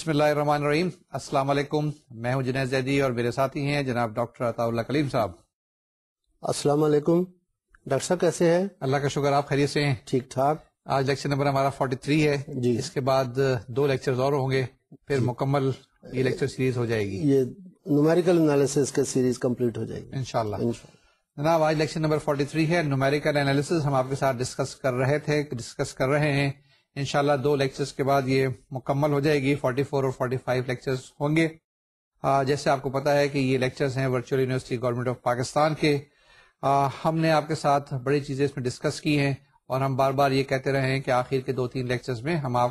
بسم اللہ الرحمن الرحیم۔ السلام علیکم۔ میں ہوں جنید زیدی اور میرے ساتھی ہیں جناب ڈاکٹر عطا اللہ کلیم صاحب۔ السلام علیکم۔ ڈاکٹر صاحب کیسے ہیں؟ اللہ کا شکر آپ خیریت سے ہیں؟ ٹھیک ٹھاک۔ آج لیکچر نمبر ہمارا 43 ہے۔ جی۔ اس کے بعد دو لیکچر اور ہوں گے۔ پھر جی۔ مکمل یہ لیکچر سیریز ہو جائے گی۔ یہ نومیریکل انالیسس کا سیریز کمپلیٹ ہو جائے گی۔ انشاءاللہ۔ انشاءاللہ۔ جناب آج لیکچر نمبر 43 ہے۔ نومیریکل انالیسس ہم آپ کے ساتھ ڈسکس کر رہے تھے ڈسکس کر رہے ہیں۔ انشاءاللہ دو لیکچرز کے بعد یہ مکمل ہو جائے گی 44 اور 45 لیکچرز ہوں گے۔ آ, جیسے آپ کو پتا ہے کہ یہ لیکچرز ہیں virtual university government of Pakistan کے۔ آ, ہم نے آپ کے ساتھ بڑی چیزیں اس میں ڈسکس کی ہیں اور ہم بار بار یہ کہتے رہے ہیں کہ آخر کے دو تین لیکچرز میں ہم آپ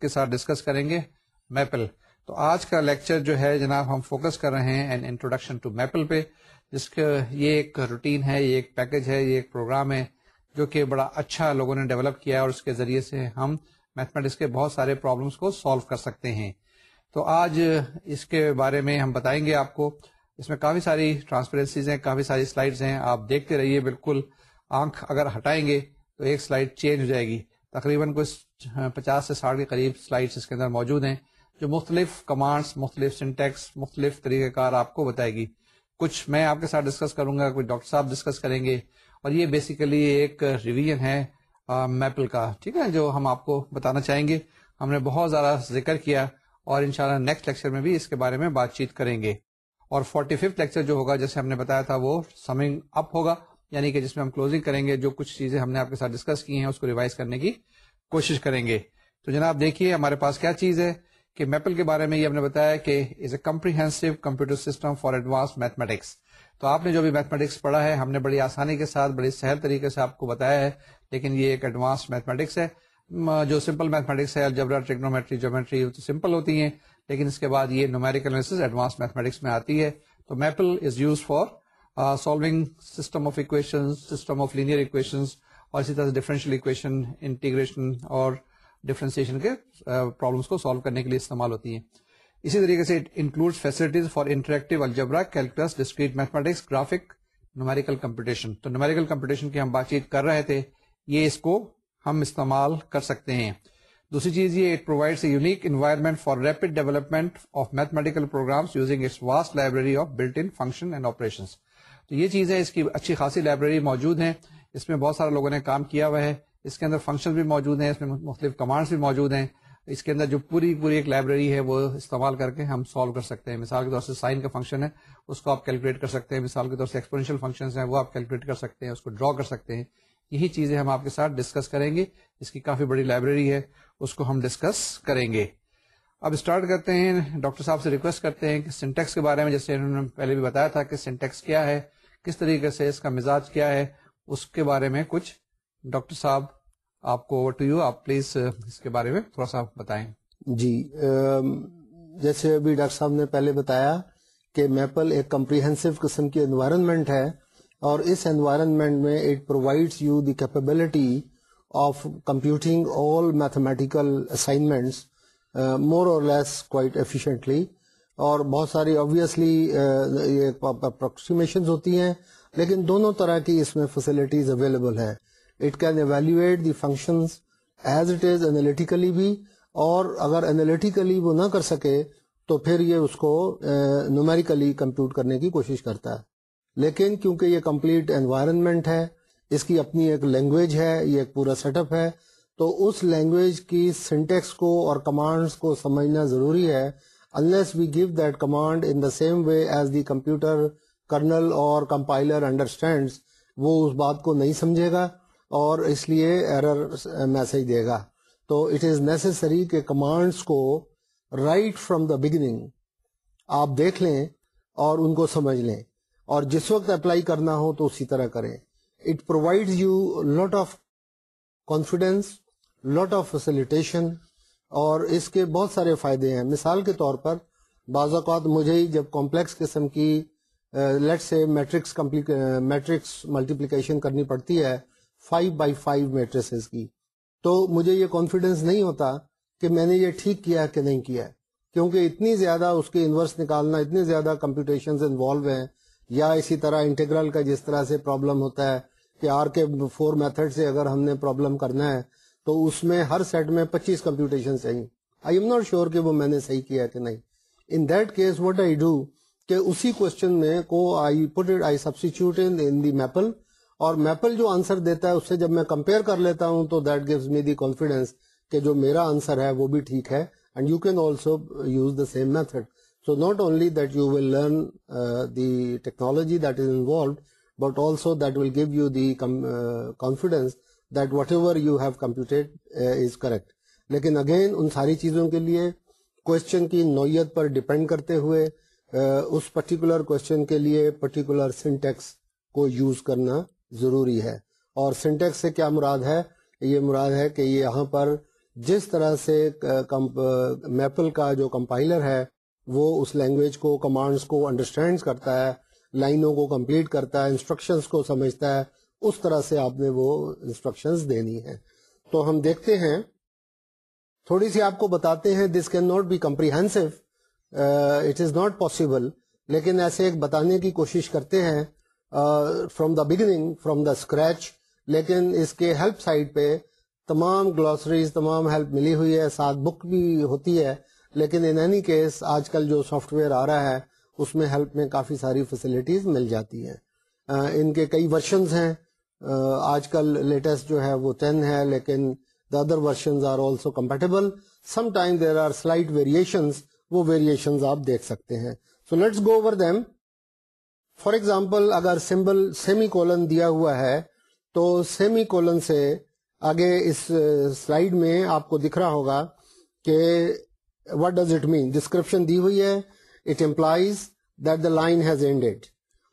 کے ساتھ ڈسکس کریں گے میپل تو آج کا لیکچر جو ہے جناب ہم فوکس کر رہے ہیں این انٹروڈکشن ٹو میپل پہ جس کا یہ ایک روٹین ہے یہ ایک پیکج ہے یہ ایک پروگرام ہے۔ جو کہ بڑا اچھا لوگوں نے ڈیولپ کیا ہے اور اس کے ذریعے سے ہم میتھمیٹکس کے بہت سارے پرابلمس کو سالو کر سکتے ہیں۔ تو آج اس کے بارے میں ہم بتائیں گے آپ کو۔ اس میں کافی ساری ٹرانسپیرنسیز ہیں، کافی ساری سلائڈز ہیں۔ آپ دیکھتے رہیے بالکل۔ آنکھ اگر ہٹائیں گے تو ایک سلائڈ چینج ہو جائے گی۔ تقریباً کچھ پچاس سے ساٹھ کے قریب سلائڈس اس کے اندر موجود ہیں، جو مختلف کمانڈس مختلف سنٹیکس مختلف طریقہ کار آپ کو بتائے گی۔ کچھ میں آپ کے ساتھ ڈسکس کروں گا، کچھ ڈاکٹر صاحب ڈسکس کریں گے۔ اور یہ بیسیکلی ایک ریویژن ہے میپل کا. ٹھیک ہے؟ جو ہم آپ کو بتانا چاہیں گے. ہم نے بہت زیادہ ذکر کیا اور انشاءاللہ نیکسٹ لیکچر میں بھی اس کے بارے میں بات چیت کریں گے. اور فورٹی ففتھ لیکچر جو ہوگا، جیسے ہم نے بتایا تھا، وہ سمنگ اپ ہوگا یعنی کہ جس میں ہم کلوزنگ کریں گے، جو کچھ چیزیں ہم نے آپ کے ساتھ ڈسکس کی ہیں، اس کو ریوائز کرنے کی کوشش کریں گے. تو جناب، دیکھیے، ہمارے پاس کیا چیز ہے کہ میپل کے بارے میں یہ ہم نے بتایا کہ is a comprehensive computer system for advance mathematics تو آپ نے جو بھی میتھمیٹکس پڑھا ہے، ہم نے بڑی آسانی کے ساتھ، بڑی سہل طریقے سے آپ کو بتایا ہے، لیکن یہ ایک ایڈوانس میتھمیٹکس ہے۔ جو سمپل میتھمیٹکس ہے الجبرا ٹیکنومیٹری جیومیٹری تو سمپل ہوتی ہیں، لیکن اس کے بعد یہ نومیریکل ایڈوانس میتھمیٹکس میں آتی ہے۔ تو Maple is use for solving system of equation system of linear equation اور اسی طرح سے ڈفرینشیل اکویشن انٹیگریشن اور ڈفرینسیشن کے uh, پرابلمس کو سالو کرنے کے لیے استعمال ہوتی ہیں۔ اسی طریقے سے include facilities for interactive algebra calculus discrete mathematics graphic numerical computation تو نومیریکل کمپٹیشن کی ہم بات چیت کر رہے تھے، یہ اس کو ہم استعمال کر سکتے ہیں۔ دوسری چیز یہ it provide a unique environment for rapid development of mathematical programs using its vast library of built in function and operation تو یہ چیز ہے اس کی اچھی خاصی لائبریری موجود ہیں۔ اس میں بہت سارے لوگوں نے کام کیا ہوا ہے۔ اس کے اندر فنکشن بھی موجود ہیں، اس میں مختلف کمانڈس بھی موجود ہیں۔ اس کے اندر جو پوری پوری ایک لائبریری ہے وہ استعمال کر کے ہم سالو کر سکتے ہیں۔ مثال کے طور سے سائن کا فنکشن ہے، اس کو آپ کیلکولیٹ کر سکتے ہیں۔ مثال کے طور سے ایکسپورینشیل فنکشن ہیں، وہ آپ کیلکولیٹ کر سکتے ہیں، اس کو ڈرا کر سکتے ہیں۔ یہی چیزیں ہم آپ کے ساتھ ڈسکس کریں گے۔ اس کی کافی بڑی لائبریری ہے، اس کو ہم ڈسکس کریں گے۔ اب اسٹارٹ کرتے ہیں۔ ڈاکٹر صاحب سے ریکویسٹ کرتے ہیں کہ سنٹیکس کے بارے میں، جیسے انہوں نے پہلے بھی بتایا تھا کہ سنٹیکس کیا ہے، کس طریقے سے اس کا مزاج کیا ہے، اس کے بارے میں کچھ ڈاکٹر صاحب آپ کو ٹو یو آپ پلیز uh, اس کے بارے میں تھوڑا سا بتائیں۔ جی جیسے ابھی ڈاکٹر صاحب نے پہلے بتایا کہ میپل ایک کمپریہنسو قسم کی انوائرمنٹ ہے اور اس انوائرمنٹ میں it provides you the capability of computing all mathematical assignments more or less quite efficiently اور بہت ساری آبویسلی uh, اپروکسیمیشن ہوتی ہیں، لیکن دونوں طرح کی اس میں فیسلٹیز اویلیبل ہے it can evaluate the functions as it is analytically بھی، اور اگر انالیٹیکلی وہ نہ کر سکے تو پھر یہ اس کو نومیریکلی کمپیوٹ کرنے کی کوشش کرتا ہے۔ لیکن کیونکہ یہ کمپلیٹ انوائرمنٹ ہے، اس کی اپنی ایک لینگویج ہے، یہ ایک پورا سیٹ اپ ہے، تو اس لینگویج کی سنٹیکس کو اور کمانڈس کو سمجھنا ضروری ہے۔ Unless we give that command in the same way as the computer kernel or compiler understand وہ اس بات کو نہیں سمجھے گا۔ اور اس لیے ایرر میسج uh, دے گا۔ تو اٹ از نیسسری کہ کمانڈس کو رائٹ فروم دا بگننگ آپ دیکھ لیں اور ان کو سمجھ لیں۔ اور جس وقت اپلائی کرنا ہو تو اسی طرح کریں۔ It provide you lot of confidence lot of facilitation اور اس کے بہت سارے فائدے ہیں۔ مثال کے طور پر بعض اوقات مجھے ہی جب کمپلیکس قسم کی let's say matrix matrix multiplication کرنی پڑتی ہے فائیو بائی فائیو میٹریسز کی۔ تو مجھے یہ کانفیڈینس نہیں ہوتا کہ میں نے یہ ٹھیک کیا کہ نہیں کیا کیونکہ اتنی زیادہ اس کے انورس نکالنا اتنے زیادہ کمپیوٹیشن انوالو ہیں، یا اسی طرح انٹیگرل کا جس طرح سے پرابلم ہوتا ہے کہ آر کے فور میتھڈ سے اگر ہم نے پرابلم کرنا ہے، تو اس میں ہر سیٹ میں پچیس کمپیوٹیشن چاہیے آئی ایم ناٹ شیور کہ وہ میں نے صحیح کیا کہ نہیں۔ In that case what I do کہ اسی کوشچن میں کو I put it I substitute in the Maple اور میپل جو آنسر دیتا ہے، اس سے جب میں کمپیئر کر لیتا ہوں، تو that gives me the confidence کہ جو میرا آنسر ہے، وہ بھی ٹھیک ہے۔ And you can also use the same method so not only that you will learn the technology that is involved but also that will give you the confidence that whatever you have computed is correct لیکن again ان ساری چیزوں کے لیے question کی نوعیت پر depend کرتے ہوئے uh, اس پرٹیکولر کوشچن کے لیے پرٹیکولر سنٹیکس کو یوز کرنا ضروری ہے۔ اور سنٹیکس سے کیا مراد ہے؟ یہ مراد ہے کہ یہاں پر جس طرح سے میپل کا جو کمپائلر ہے، وہ اس لینگویج کو کمانڈس کو انڈرسٹینڈ کرتا ہے، لائنوں کو کمپلیٹ کرتا ہے انسٹرکشنز کو سمجھتا ہے، اس طرح سے آپ نے وہ انسٹرکشنز دینی ہے تو ہم دیکھتے ہیں، تھوڑی سی آپ کو بتاتے ہیں this cannot be comprehensive it is not possible لیکن ایسے ایک بتانے کی کوشش کرتے ہیں۔ From the beginning from the scratch لیکن اس کے ہیلپ سائٹ پہ تمام گلاسریز تمام ہیلپ ملی ہوئی ہے، ساتھ بک بھی ہوتی ہے۔ لیکن ان اینی کیس آج کل جو سافٹ ویئر آ رہا ہے، اس میں ہیلپ میں کافی ساری فیسلٹیز مل جاتی ہیں۔ ان کے کئی ورشنز ہیں۔ آج کل لیٹسٹ جو ہے وہ ٹین ہے، لیکن the other versions are also compatible some time there are slight variations وہ ویریشنز آپ دیکھ سکتے ہیں۔ So let's go over them for example اگر سمبل سیمی کولن دیا ہوا ہے، تو سیمی کولن سے آگے اس سلائیڈ میں آپ کو دکھ رہا ہوگا کہ what does it mean description دی ہوئی ہے it implies that the line has ended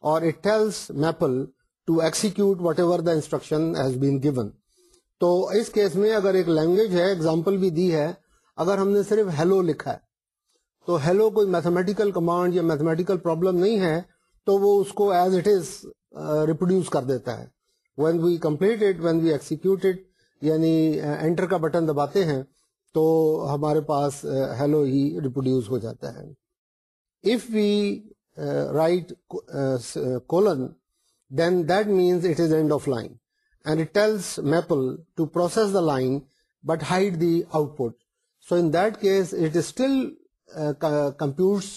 اور it tells Maple to execute whatever the instruction has been given تو اس کیس میں اگر ایک لینگویج ہے ایگزامپل بھی دی ہے، اگر ہم نے صرف ہیلو لکھا ہے، تو ہیلو کوئی میتھمیٹیکل کمانڈ یا میتھمیٹیکل پرابلم نہیں ہے تو وہ اس کو ایز اٹ از ریپروڈیوس کر دیتا ہے۔ When we complete it when we execute it یعنی انٹر کا بٹن دباتے ہیں، تو ہمارے پاس ہیلو ہی ریپروڈیوس ہو جاتا ہے۔ If we write colon then that means it is end of line and it tells Maple to process the line but hide the output so in that case it is still computes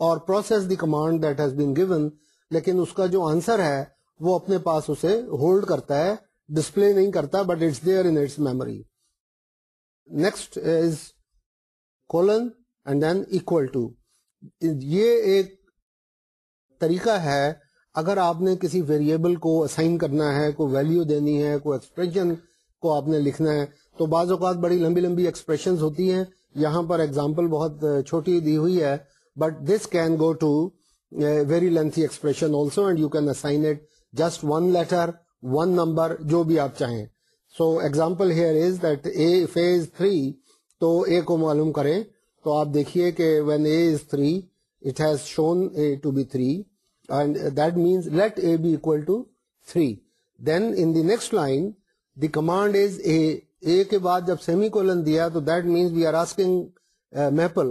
or process the command that has been given لیکن اس کا جو answer ہے، وہ اپنے پاس اسے hold کرتا ہے ڈسپلے نہیں کرتا but it's there in its memory next is colon and then equal to یہ ایک طریقہ ہے، اگر آپ نے کسی ویریبل کو اسائن کرنا ہے، کوئی ویلیو دینی ہے، کوئی ایکسپریشن کو آپ نے لکھنا ہے، تو بعض اوقات بڑی لمبی لمبی ایکسپریشن ہوتی ہیں. یہاں پر ایگزامپل بہت چھوٹی دی ہوئی ہے but this can go to very lengthy expression also and you can assign it just one letter one number جو بھی آپ چاہیں so example here is that A is three تو اے کو معلوم کریں تو آپ دیکھیے کہ when A is three it has shown A to be three and that means let A be equal to three then in the next line the command is A A کے بعد جب سیمی کولن دیا تو that means we are asking Maple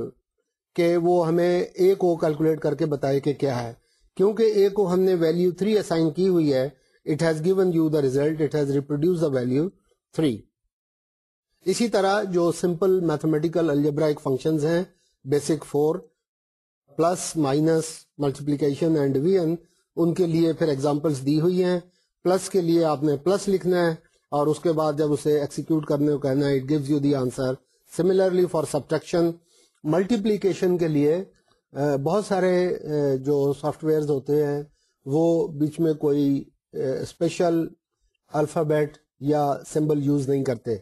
کہ وہ ہمیں اے کو calculate کر کے بتائے کہ کیا ہے۔ کیونکہ اے کو ہم نے ویلو 3 اسائن کی ہوئی ہے it has given you the result it has reproduce the value 3 اسی طرح جو سمپل میتھمیٹیکل الجبرائک فنکشنز ہیں basic four plus minus multiplication and division ان کے لیے پھر ایگزامپلس دی ہوئی ہیں۔ پلس کے لیے آپ نے پلس لکھنا ہے، اور اس کے بعد جب اسے ایکسیکیوٹ کرنے کو کہنا ہے it gives you the answer similarly for subtraction multiplication کے لیے بہت سارے جو سافٹ ویئرز ہوتے ہیں، وہ بیچ میں کوئی اسپیشل الفابیٹ یا سمبل یوز نہیں کرتے۔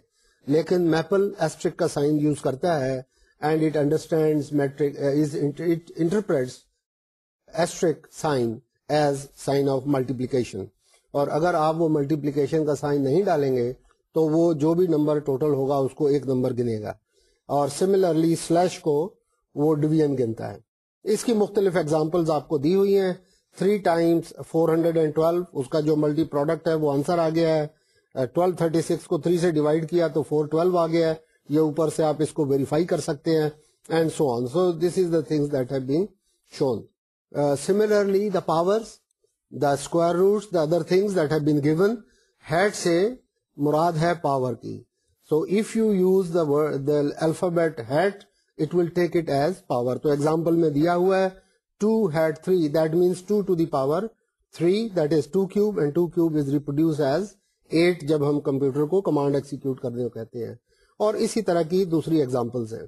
لیکن میپل ایسٹرک کا سائن یوز کرتا ہے and it understand metric interprets asterisk sign as sign of multiplication اور اگر آپ وہ ملٹیپلیکیشن کا سائن نہیں ڈالیں گے، تو وہ جو بھی نمبر ٹوٹل ہوگا، اس کو ایک نمبر گنے گا اور سملرلی سلیش کو وہ ڈویژن گنتا ہے۔ اس کی مختلف ایگزامپلز آپ کو دی ہوئی ہیں۔ Three times four hundred and twelve اس کا جو ملٹی پروڈکٹ ہے، وہ آنسر آ گیا ہے۔ ٹویلو تھرٹی سکس کو تھری سے ڈیوائڈ کیا تو فور ٹویلو آ گیا ہے۔ یہ اوپر سے آپ اس کو ویریفائی کر سکتے ہیں۔ And so on so this is the things that have been shown similarly the power the square roots the other things that have been given hat سے مراد ہے پاور کی so if you use the alphabet hat it will take it as power تو example میں دیا ہوا ہے two hat three that means two to the power three that is two cube and two cube is reproduce as eight جب ہم computer کو command execute کرنے کو کہتے ہیں اور اسی طرح کی دوسری ایگزامپلس ہیں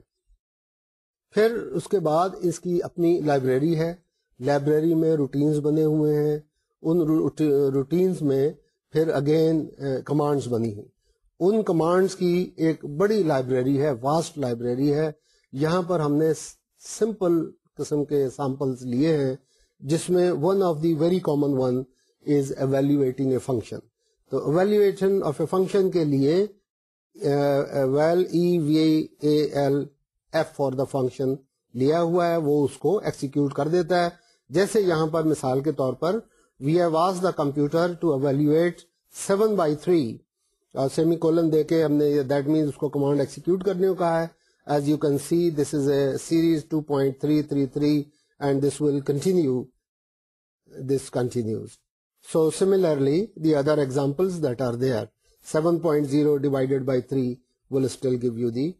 پھر اس کے بعد اس کی اپنی لائبریری ہے لائبریری میں روٹینز بنے ہوئے ہیں ان روٹینز میں پھر اگین کمانڈز بنی ہیں ان کمانڈز کی ایک بڑی لائبریری ہے واسٹ لائبریری ہے۔ یہاں پر ہم نے سمپل قسم کے سیمپلز لیے ہیں، جس میں one of the very common one is evaluating a function تو ایویلویشن آف اے فنکشن کے لیے well E V A L F for the function لیا ہوا ہے، وہ اس کو ایکسیکیوٹ کر دیتا ہے۔ جیسے یہاں پر مثال کے طور پر we have was the computer to evaluate seven by three semicolon دے کے ہم نے دیٹ مینس اس کو کمانڈ ایکسیکیوٹ کرنے کو کہا ہے. As you can see this is a series two point three three three and this will continue this continues so similarly the other examples that are there seven point zero divided by three will still give you the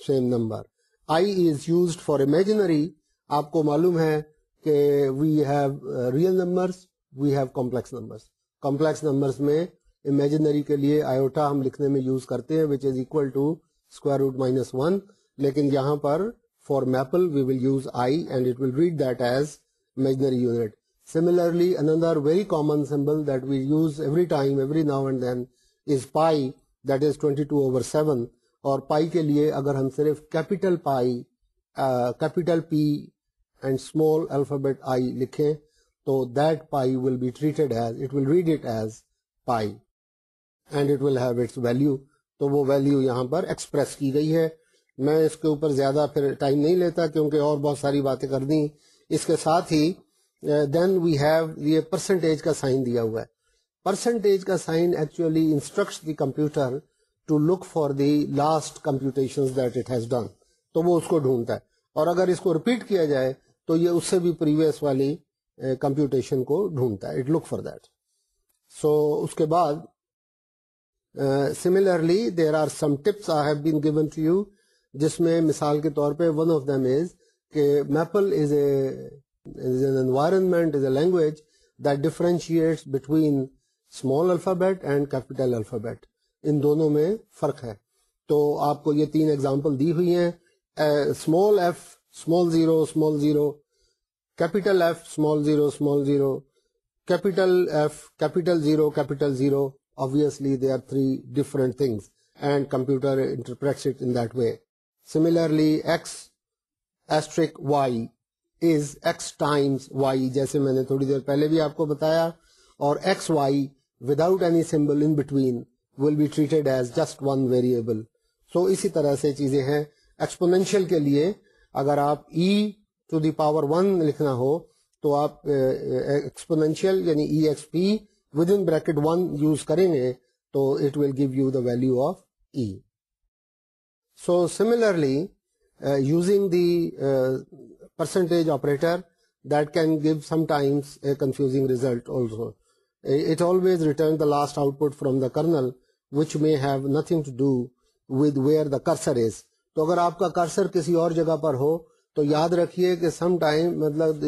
same number I is used for imaginary آپ کو معلوم ہے کہ we have real numbers we have complex numbers complex numbers میں imaginary کے لیے iota ہم لکھنے میں یوز کرتے ہیں which is equal to square root minus one لیکن یہاں پر for Maple we will use I and it will read that as imaginary unit similarly another very common symbol that we use every time every now and then is pi that is twenty two over seven اور pi کے لیے اگر ہم صرف capital pi capital P and small alphabet I لکھیں، تو that pi will be treated as it will read it as pi and it will have its value تو وہ ویلو یہاں پر ایکسپریس کی گئی ہے۔ میں اس کے اوپر زیادہ پھر ٹائم نہیں لیتا کیونکہ اور بہت ساری باتیں کر دیں۔ اس کے ساتھ ہی دین وی ہیو یہ پرسنٹیج کا سائن دیا ہوا ہے۔ پرسنٹیج کا sign actually instruct the computer to look for the last computation that it has done تو وہ اس کو ڈھونڈتا ہے۔ اور اگر اس کو ریپیٹ کیا جائے تو یہ اس سے بھی پریویس والی uh, کمپیوٹیشن کو ڈھونڈتا ہے۔ It look for that so اس کے بعد similarly there are some tips I have been given to you جس میں مثال کے طور پہ ون آف دم از کہ Maple is a an environment is a language that differentiates between small alphabet and capital alphabet ان دونوں میں فرق ہے۔ تو آپ کو یہ تین ایگزامپل دی ہوئی ہیں۔ Small f small zero small zero capital F small zero small zero capital F capital zero capital zero obviously there are three different things and computer interprets it in that way. Similarly x asterisk y is x times y جیسے میں نے تھوڑی دیر پہلے بھی آپ کو بتایا اور x y without any symbol in between will be treated as just one variable so اسی طرح سے چیزیں ہیں ایکسپونینشیل کے لیے اگر آپ e to the power one لکھنا ہو تو آپ ایکسپونینشیل یعنی e x p with in bracket one use کریں گے تو it will give you the value of e so similarly using the percentage operator that can give sometimes a confusing result also it always return the last output from the kernel which may have nothing to do with where the cursor is تو اگر آپ کا cursor کسی اور جگہ پر ہو، تو یاد رکھیے کہ سم ٹائم مطلب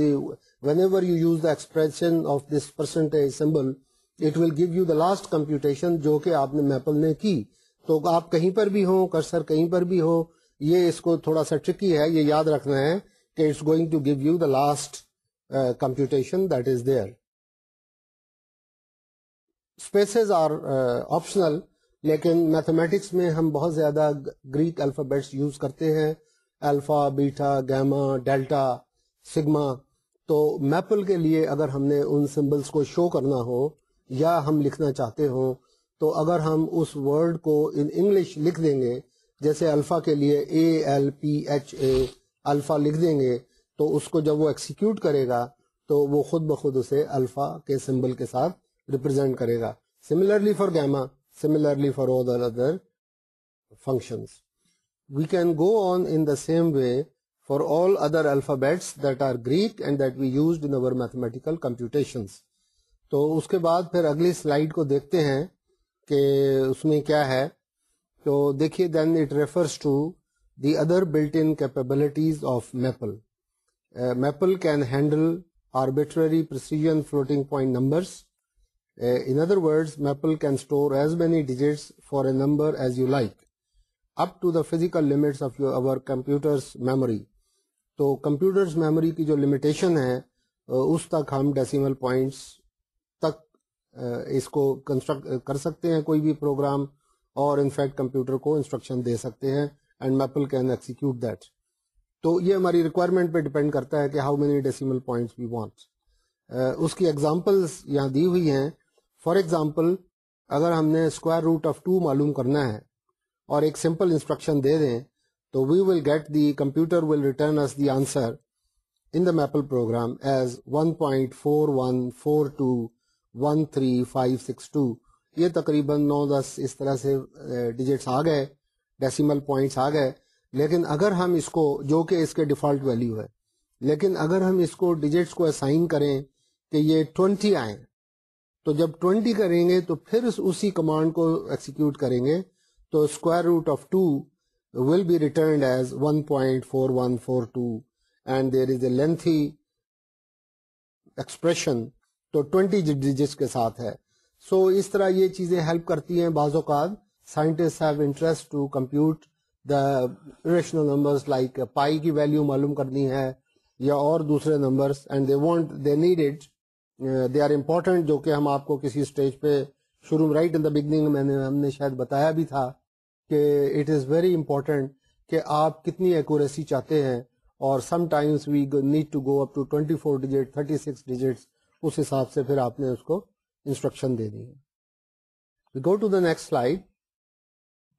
whenever you use the expression of this percentage symbol it will give you the last computation جو کہ آپ نے میپل نے کی۔ تو آپ کہیں پر بھی ہوں کرسر کہیں پر بھی ہو یہ اس کو تھوڑا سا ٹرکی ہے، یہ یاد رکھنا ہے کہ it's going to give you the last computation that is there spaces are optional لیکن میتھمیٹکس میں ہم بہت زیادہ گریک الفابیٹس یوز کرتے ہیں۔ Alpha beta gamma delta sigma تو میپل کے لیے اگر ہم نے ان سمبلس کو شو کرنا ہو یا ہم لکھنا چاہتے ہوں، تو اگر ہم اس ورڈ کو ان انگلش لکھ دیں گے، جیسے الفا کے لیے A L P H A alpha لکھ دیں گے، تو اس کو جب وہ ایکسیکیوٹ کرے گا، تو وہ خود بخود اسے الفا کے سمبل کے ساتھ ریپرزینٹ کرے گا۔ Similarly for gamma similarly for all other functions we can go on in the same way for all other alphabets that are Greek and that we used in our mathematical computations تو اس کے بعد پھر اگلی slide کو دیکھتے ہیں کہ اس میں کیا ہے۔ تو دیکھیے then it refers to the other built in capabilities of Maple Maple can handle arbitrary precision floating point numbers in other word Maple can store as many digits for a number as you like up to the physical limits of your our memory تو computer memory کی جو limitation ہے uh, اس تک ہم decimal points اس کو construct کر سکتے ہیں کوئی بھی پروگرام اور انفیکٹ کمپیوٹر کو انسٹرکشن دے سکتے ہیں and Maple can execute that تو یہ ہماری ریکوائرمنٹ پہ ڈپینڈ کرتا ہے کہ how many decimal points we want اس کی ایگزامپلس یہاں دی ہوئی ہیں. فار ایگزامپل اگر ہم نے اسکوائر روٹ آف ٹو معلوم کرنا ہے اور ایک سمپل انسٹرکشن دے دیں، تو we will get the computer will return us the answer in the Maple program as one point four one four two one three five six two یہ تقریباً نو دس اس طرح سے ڈیجٹس آ گئے ڈیسیمل پوائنٹس آ گئے. لیکن اگر ہم اس کو، جو کہ اس کے ڈیفالٹ ویلیو ہے، لیکن اگر ہم اس کو ڈیجٹس کو اسائن کریں کہ یہ ٹوینٹی آئیں تو جب ٹوینٹی کریں گے تو پھر اسی کمانڈ کو ایکسیکیوٹ کریں گے، تو square root of two will be returned as 1.4142 and there is a lengthy expression تو 20 ڈیجٹس کے ساتھ ہے۔ سو so, اس طرح یہ چیزیں ہیلپ کرتی ہیں بعض اوقات۔ Scientist have interest to compute the rational numbers like pi کی ویلیو معلوم کرنی ہے یا اور دوسرے numbers and they want they need it they are important جو کہ ہم آپ کو کسی اسٹیج پہ شروع رائٹ ان دا بگننگ میں نے ہم نے شاید بتایا بھی تھا کہ اٹ از ویری امپورٹینٹ کہ آپ کتنی ایکوریسی چاہتے ہیں اور sometimes we need to go up to twenty four digit thirty six digits اس حساب سے پھر آپ نے اس کو انسٹرکشن دے دی ہے۔ Go to the next slide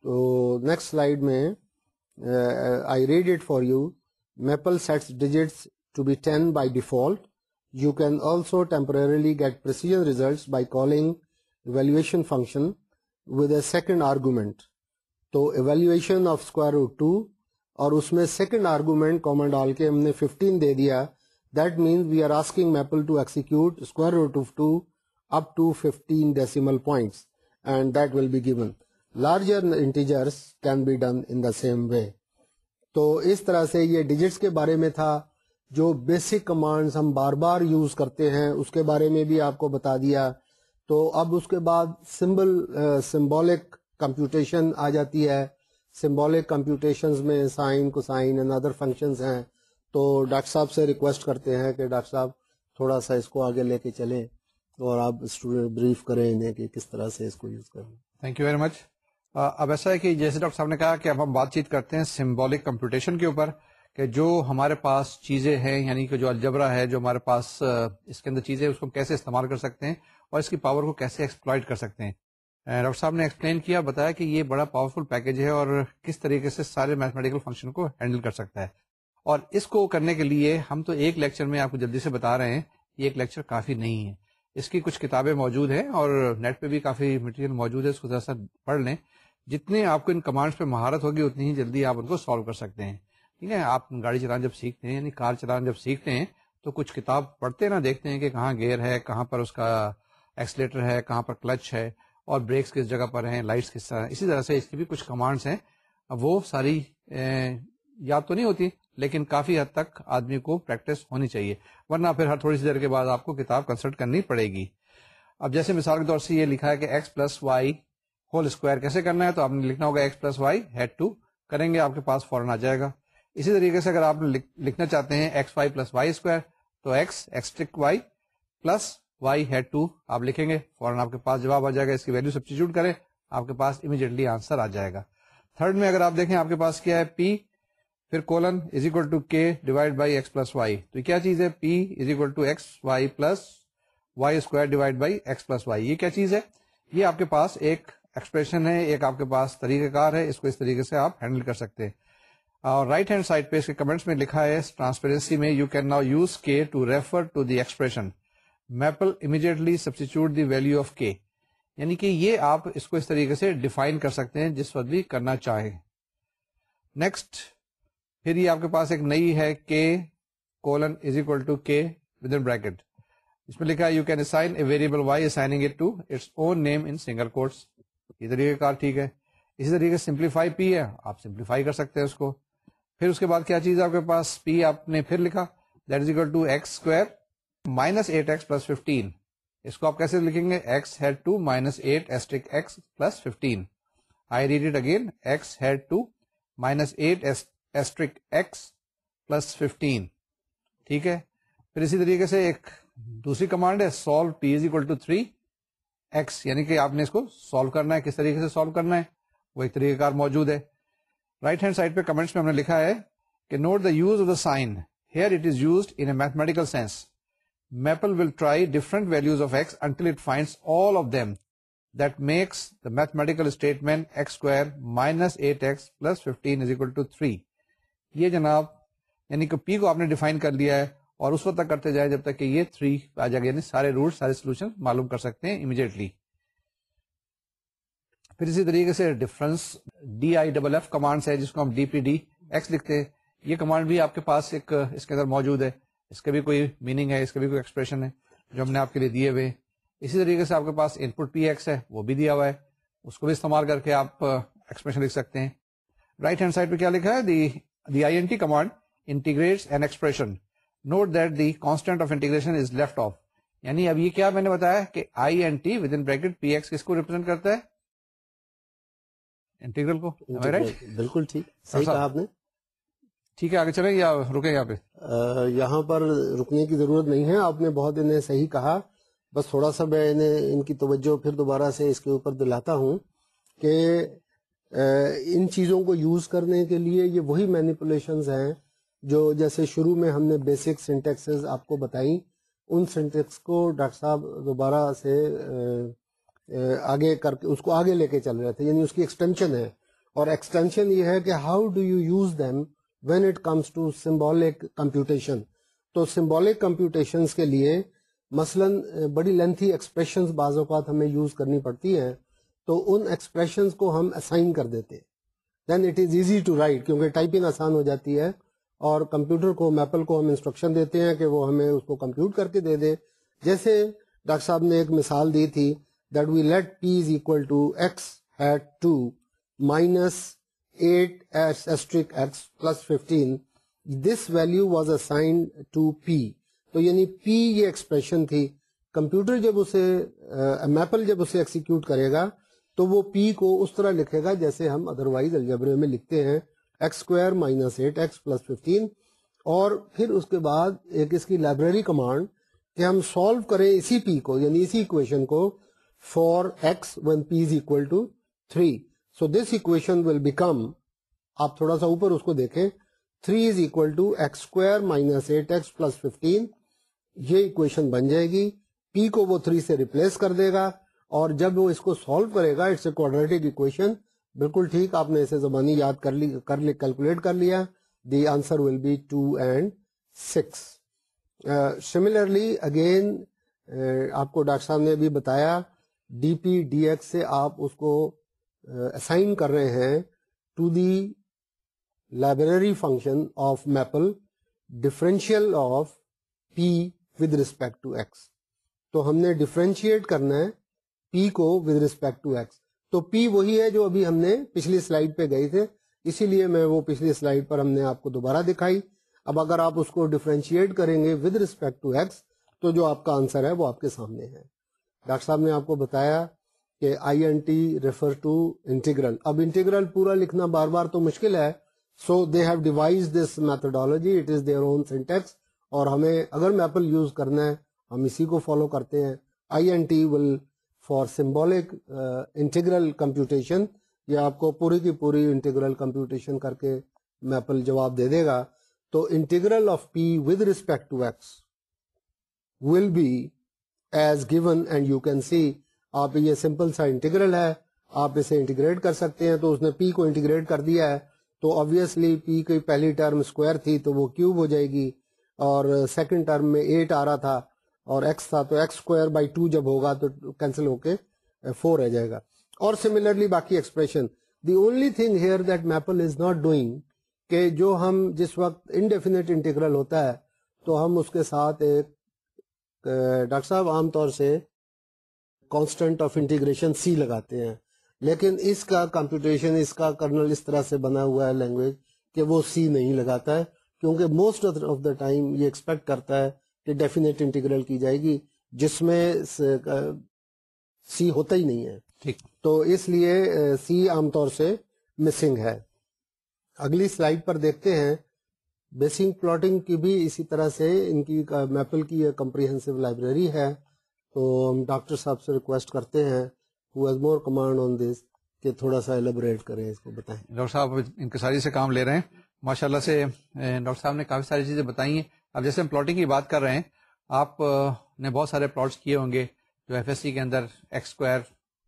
تو نیکسٹ سلائڈ میں I read it for you Maple sets digits to be ten by default you can also temporarily get precision results by calling evaluation function with a second argument تو evaluation of square root two اور اس میں second argument common ڈال کے ہم نے 15 دے دیا that means we are asking Maple to execute square root of two up to 15 decimal points and that will be given larger integers can be done in the same way تو اس طرح سے یہ ڈیجٹس کے بارے میں تھا، جو بیسک کمانڈس ہم بار بار یوز کرتے ہیں، اس کے بارے میں بھی آپ کو بتا دیا۔ تو اب اس کے بعد سمبل سمبولک کمپیوٹیشن آ جاتی ہے۔ سمبولک کمپیوٹیشنز میں sine cosine and other functions ہیں۔ تو ڈاکٹر صاحب سے ریکویسٹ کرتے ہیں کہ ڈاکٹر صاحب تھوڑا سا اس کو آگے لے کے چلیں اور آپ اسٹوڈنٹ بریف کریں انہیں کہ کس طرح سے اس کو یوز کریں۔ تھینک یو ویری مچ اب ایسا ہے کہ جیسے ڈاکٹر صاحب نے کہا کہ اب ہم بات چیت کرتے ہیں سمبولک کمپیوٹیشن کے اوپر کہ جو ہمارے پاس چیزیں ہیں یعنی کہ جو الجبرا ہے، جو ہمارے پاس اس کے اندر چیزیں اس کو کیسے استعمال کر سکتے ہیں اور اس کی پاور کو کیسے ایکسپلائٹ کر سکتے ہیں۔ ڈاکٹر صاحب نے ایکسپلین کیا، بتایا کہ یہ بڑا پاورفل پیکج ہے اور کس طریقے سے سارے میتھمیٹیکل فنکشن کو ہینڈل کر سکتا ہے۔ اور اس کو کرنے کے لیے ہم تو ایک لیکچر میں آپ کو جلدی سے بتا رہے ہیں، یہ ایک لیکچر کافی نہیں ہے۔ اس کی کچھ کتابیں موجود ہیں اور نیٹ پہ بھی کافی مٹیریل موجود ہے، اس کو ذرا سا پڑھ لیں۔ جتنے آپ کو ان کمانڈس پہ مہارت ہوگی، اتنی ہی جلدی آپ ان کو سالو کر سکتے ہیں۔ ٹھیک ہے؟ آپ گاڑی چلانا جب سیکھتے ہیں یعنی کار چلانا جب سیکھتے ہیں، تو کچھ کتاب پڑھتے نا دیکھتے ہیں کہ کہاں گیئر ہے، کہاں پر اس کا ایکسلیٹر ہے، کہاں پر کلچ ہے، اور بریکس کس جگہ پر ہیں لائٹس کس طرح اسی طرح سے اس کی بھی کچھ کمانڈس ہیں۔ وہ ساری یاد تو نہیں ہوتی؟ لیکن کافی حد تک آدمی کو پریکٹس ہونی چاہیے، ورنہ پھر ہر تھوڑی سی دیر کے بعد آپ کو کتاب کنسلٹ کرنی پڑے گی۔ اب جیسے مثال کے طور سے یہ لکھا ہے کہ x plus y whole square کیسے کرنا ہے، تو آپ نے لکھنا ہوگا x plus y hat two کریں گے آپ کے پاس فوراً آ جائے گا۔ اسی طریقے سے اگر آپ لکھنا چاہتے ہیں x y plus y square تو x asterisk y plus y hat two آپ لکھیں گے، فوراً آپ کے پاس جواب آ جائے گا، اس کی ویلو سبسٹیچیوٹ کریں، آپ کے پاس امیڈیٹلی آنسر آ جائے گا۔ تھرڈ میں اگر آپ دیکھیں، آپ کے پاس کیا ہے؟ پی پھر colon is equal to k divide by x plus y. تو کیا چیز ہے؟ P is equal to x y plus y square divide by x plus y. یہ کیا چیز ہے؟ یہ آپ کے پاس ایک ایکسپریشن ہے، ایک آپ کے پاس طریقہ کار ہے، اس کو اس طریقے سے آپ ہینڈل کر سکتے ہیں۔ اور رائٹ ہینڈ سائڈ پہ اس کے کمنٹس میں لکھا ہے، ٹرانسپیرنسی میں you can now use k to refer to the expression. Maple immediately substitute the value of k. یعنی کہ یہ آپ اس کو اس طریقے سے ڈیفائن کر سکتے ہیں جس وقت بھی کرنا چاہیں۔ نیکسٹ پھر یہ آپ کے پاس ایک نئی ہے k colon is equal to k with in bracket اس میں لکھا ہے you can assign a variable y assigning it to its own name in single quotes یہ طریقہ کار ٹھیک ہے. اسی طریقے سے سمپلیفائی پی ہے. آپ سمپلیفائی کر سکتے ہیں اس کو. پھر اس کے بعد کیا چیز آپ کے پاس؟ پی آپ نے پھر لکھا. That is equal to x square minus eight x plus fifteen اس کو آپ کیسے لکھیں گے؟ X hat two minus eight asterisk x plus fifteen I read it again x hat two minus eight asterisk x plus fifteen ٹھیک ہے؟ پھر اسی طریقے سے ایک دوسری کمانڈ ہے solve p is equal to three x یعنی کہ آپ نے اس کو سالو کرنا ہے، کس طریقے سے سالو کرنا ہے؟ وہ ایک طریقہ کار موجود ہے۔ رائٹ ہینڈ سائڈ پہ کمنٹس میں ہم نے لکھا ہے کہ note the use of the sign here it is used in mathematical sense Maple will try different values of x until it finds all of them that makes the mathematical statement x square minus eight x plus fifteen is equal to three یہ جناب یعنی کہ پی کو آپ نے define کر لیا ہے اور اس وقت تک کرتے جائے جب تک کہ یہ تھری آ جائے گا یعنی سارے رولس سارے سولوشن معلوم کر سکتے ہیں امیڈیٹلی پھر اسی طریقے سے difference D I double F commands ہے، جس کو ہم ڈی پی ڈی ایکس لکھتے ہیں۔ یہ کمانڈ بھی آپ کے پاس ایک، اس کے اندر موجود ہے۔ اس کا بھی کوئی میننگ ہے، اس کا بھی کوئی ایکسپریشن ہے جو ہم نے آپ کے لیے دیے ہوئے اسی طریقے سے آپ کے پاس ان پٹ پی ایکس ہے، وہ بھی دیا ہوا ہے۔ اس کو بھی استعمال کر کے آپ ایکسپریشن لکھ سکتے ہیں۔ رائٹ ہینڈ سائڈ پہ کیا لکھا ہے؟ The I N T command integrates an expression note that the constant of integration is left off یعنی اب یہ کیا میں نے بتایا کہ I N T with in bracket p x کس کو ریپرزینٹ کرتا ہے؟ انٹیگرل کو. بالکل ٹھیک. صحیح کہا آپ نے. ٹھیک ہے آگے چلیں یا رکے یہاں پہ؟ یہاں پر رکنے کی ضرورت نہیں ہے۔ آپ نے بہت انہیں صحیح کہا۔ بس تھوڑا سا میں انہیں ان کی توجہ پھر دوبارہ سے اس کے اوپر دلاتا ہوں کہ ان چیزوں کو یوز کرنے کے لیے یہ وہی مینیپولیشنز ہیں جو جیسے شروع میں ہم نے بیسک سینٹیکسز آپ کو بتائیں، ان سینٹیکس کو ڈاکٹر صاحب دوبارہ سے آگے کر کے، اس کو آگے لے کے چل رہے تھے یعنی اس کی ایکسٹینشن ہے۔ اور ایکسٹینشن یہ ہے کہ how do you use them when it comes to symbolic computation تو سمبولک کمپیوٹیشن کے لیے مثلا بڑی لینتھی ایکسپریشن بعض اوقات ہمیں یوز کرنی پڑتی ہیں۔ تو ان ایکسپریشن کو ہم اسائن کر دیتے then it is easy to write کیونکہ ٹائپنگ آسان ہو جاتی ہے اور کمپیوٹر کو میپل کو ہم انسٹرکشن دیتے ہیں کہ وہ ہمیں اس کو کمپیوٹ کر کے دے دے۔ جیسے ڈاکٹر صاحب نے ایک مثال دی تھی that we let P is equal to x hat two minus eight asterisk x plus fifteen this value was assigned to P تو یعنی پی یہ ایکسپریشن تھی۔ کمپیوٹر جب اسے میپل جب اسے ایکسیکیوٹ کرے گا تو وہ پی کو اس طرح لکھے گا جیسے ہم ادروائز الجبرے میں لکھتے ہیں x square minus eight x plus fifteen اور پھر اس کے بعد ایک اس کی لائبریری کمانڈ کہ ہم سالو کریں اسی پی کو یعنی اسی اکویشن کو for x one P is equal to three so this equation will become آپ تھوڑا سا اوپر اس کو دیکھیں three is equal to x square minus eight x plus fifteen یہ اکویشن بن جائے گی۔ پی کو وہ تھری سے ریپلیس کر دے گا۔ اور جب وہ اس کو سالو کرے گا اٹس اے کوڈریٹک اکویشن بالکل ٹھیک آپ نے اسے زبانی یاد کر لی کر لی کیلکولیٹ کر لیا۔ The answer will be two and six similarly again آپ کو ڈاکٹر صاحب نے بھی بتایا ڈی پی ڈی ایکس سے آپ اس کو اسائن uh, کر رہے ہیں to the library function of Maple differential of P with respect to x تو ہم نے ڈفرینشیٹ کرنا ہے پی کو ود ریسپیکٹ ٹو ایکس تو پی وہی ہے جو ابھی ہم نے پچھلی سلائیڈ پہ گئے تھے، اسی لیے میں وہ پچھلی سلائیڈ پر ہم نے آپ کو دوبارہ دکھائی۔ اب اگر آپ اس کو ڈیفرینشیٹ کریں گے ود ریسپیکٹ ٹو ایکس تو جو آپ کا آنسر ہے وہ آپ کے سامنے ہے۔ ڈاکٹر صاحب نے آپ کو بتایا کہ I N T refer to integral اب انٹیگرل پورا لکھنا بار بار تو مشکل ہے۔ So they have devised this methodology it is their own syntax اور ہمیں اگر میپل یوز کرنا ہے، ہم اسی کو فالو کرتے ہیں۔ I N T will for symbolic integral computation یہ آپ کو پوری کی پوری انٹیگرل کمپیوٹیشن کر کے میپل جواب دے دے گا۔ تو integral of P with respect to x will be as given and you can see آپ یہ سمپل سا انٹیگرل ہے، آپ اسے انٹیگریٹ کر سکتے ہیں۔ تو اس نے پی کو انٹیگریٹ کر دیا ہے۔ تو آبویسلی پی کی پہلی ٹرم اسکوائر تھی تو وہ کیوب ہو جائے گی اور سیکنڈ ٹرم میں ایٹ آ رہا تھا۔ اور ایکس تھا تو ایکس اسکوائر بائی ٹو جب ہوگا تو کینسل ہو کے eh, فور رہ جائے گا. اور سملرلی باقی expression the only thing here that Maple is not doing کہ جو ہم جس وقت انڈیفینٹ انٹیگرل ہوتا ہے، تو ہم اس کے ساتھ ایک eh, ڈاکٹر صاحب عام طور سے کانسٹنٹ آف انٹیگریشن سی لگاتے ہیں. لیکن اس کا کمپیوٹیشن اس کا کرنل اس طرح سے بنا ہوا ہے لینگویج کہ وہ سی نہیں لگاتا ہے، کیونکہ موسٹ آف دا ٹائم یہ ایکسپیکٹ کرتا ہے کہ ڈیفینیٹ انٹیگرل کی جائے گی جس میں سی ہوتا ہی نہیں ہے۔ تو اس لیے سی عام طور سے مسنگ ہے۔ اگلی سلائڈ پر دیکھتے ہیں۔ بیسنگ پلاٹنگ کی بھی اسی طرح سے ان کی میپل کی کمپریہنسو لائبریری ہے۔ تو ہم ڈاکٹر صاحب سے ریکویسٹ کرتے ہیں۔ مور کمانڈ آن دس کہ تھوڑا سا ایلیبوریٹ کریں اس کو بتائیں۔ ڈاکٹر صاحب انکساری سے کام لے رہے ہیں۔ ماشاء اللہ سے ڈاکٹر صاحب نے کافی ساری چیزیں بتائی ہیں۔ اب جیسے ہم پلاٹنگ کی بات کر رہے ہیں، آپ نے بہت سارے پلاٹس کیے ہوں گے جو ایف ایس سی کے اندر ایکس اسکوائر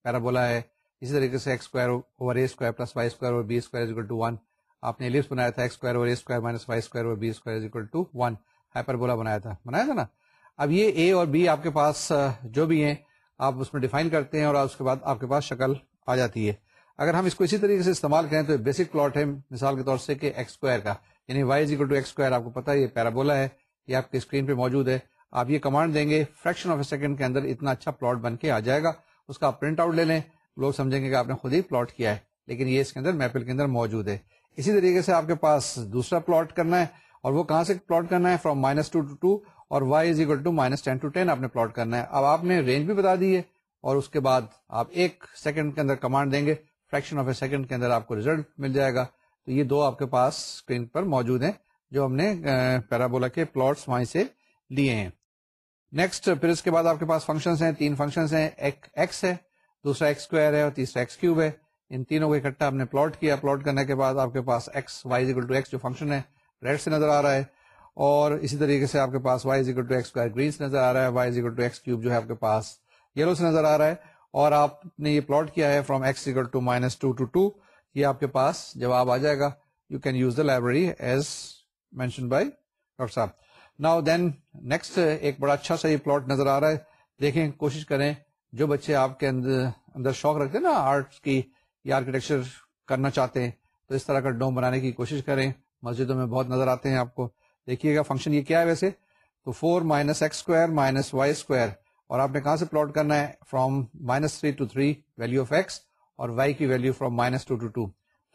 پیرابولا ہے، اسی طریقے سے x square over A square plus y square اور B square equal to one آپ نے لفٹ بنایا تھا ایکس اسکوائر اور A square minus y square اور B square equal to one hyperbola بنایا تھا۔ بنایا تھا نا؟ اب یہ اے اور بی آپ کے پاس جو بھی ہیں، آپ اس میں ڈیفائن کرتے ہیں اور اس کے بعد آپ کے پاس شکل آ جاتی ہے۔ اگر ہم اس کو اسی طریقے سے استعمال کریں تو بیسک پلاٹ ہے مثال کے طور سے کہ ایکس اسکوائر کا۔ یعنی y is two x square آپ کو پتا ہے یہ پیرابولا ہے، یہ آپ کی اسکرین پہ موجود ہے۔ آپ یہ کمانڈ دیں گے فریکشن آف اے سیکنڈ کے اندر اتنا اچھا پلاٹ بن کے آ جائے گا۔ اس کا آپ پرنٹ آؤٹ لے لیں۔ لوگ سمجھیں گے کہ آپ نے خود ہی پلاٹ کیا ہے، لیکن یہ اس کے اندر میپل کے اندر موجود ہے۔ اسی طریقے سے آپ کے پاس دوسرا پلاٹ کرنا ہے، اور وہ کہاں سے پلاٹ کرنا ہے؟ From minus two to two اور y is equal to minus ten to ten آپ نے پلاٹ کرنا ہے۔ اب آپ نے رینج بھی بتا دی ہے، اور اس کے بعد آپ ایک سیکنڈ کے اندر کمانڈ دیں گے فریکشن آف اے سیکنڈ کے اندر آپ کو ریزلٹ مل جائے گا۔ تو یہ دو آپ کے پاس اسکرین پر موجود ہیں جو ہم نے پیرابولا کے پلاٹس وہیں سے لیے ہیں۔ نیکسٹ پھر اس کے بعد آپ کے پاس فنکشنس ہیں، تین فنکشنس ہیں، ایک ایکس ہے، دوسرا ایکس اسکوائر ہے اور تیسرا ایکس کیوب ہے۔ ان تینوں کو اکٹھا ہم نے پلاٹ کیا۔ پلاٹ کرنے کے بعد آپ کے پاس x y equal to x جو فنکشن ہے ریڈ سے نظر آ رہا ہے۔ اور اسی طریقے سے آپ کے پاس y equal to x square green سے نظر آ رہا ہے y equal to x cube جو ہے آپ کے پاس یلو سے نظر آ رہا ہے۔ اور آپ نے یہ پلاٹ کیا ہے from x equal to minus two to two یہ آپ کے پاس جواب آ جائے گا you can use the library as mention by doctor صاحب. ناؤ دین نیکسٹ ایک بڑا اچھا سا یہ پلاٹ نظر آ رہا ہے۔ دیکھیں، کوشش کریں جو بچے آپ کے اندر اندر شوق رکھتے ہیں نا آرٹ کی یا آرکیٹیکچر کرنا چاہتے ہیں، تو اس طرح کا ڈوم بنانے کی کوشش کریں۔ مسجدوں میں بہت نظر آتے ہیں آپ کو۔ دیکھیے گا فنکشن یہ کیا ہے ویسے؟ تو four minus x square minus y square اور آپ نے کہاں سے پلاٹ کرنا ہے؟ From minus three to three value of x اور وائی کی value from minus two to two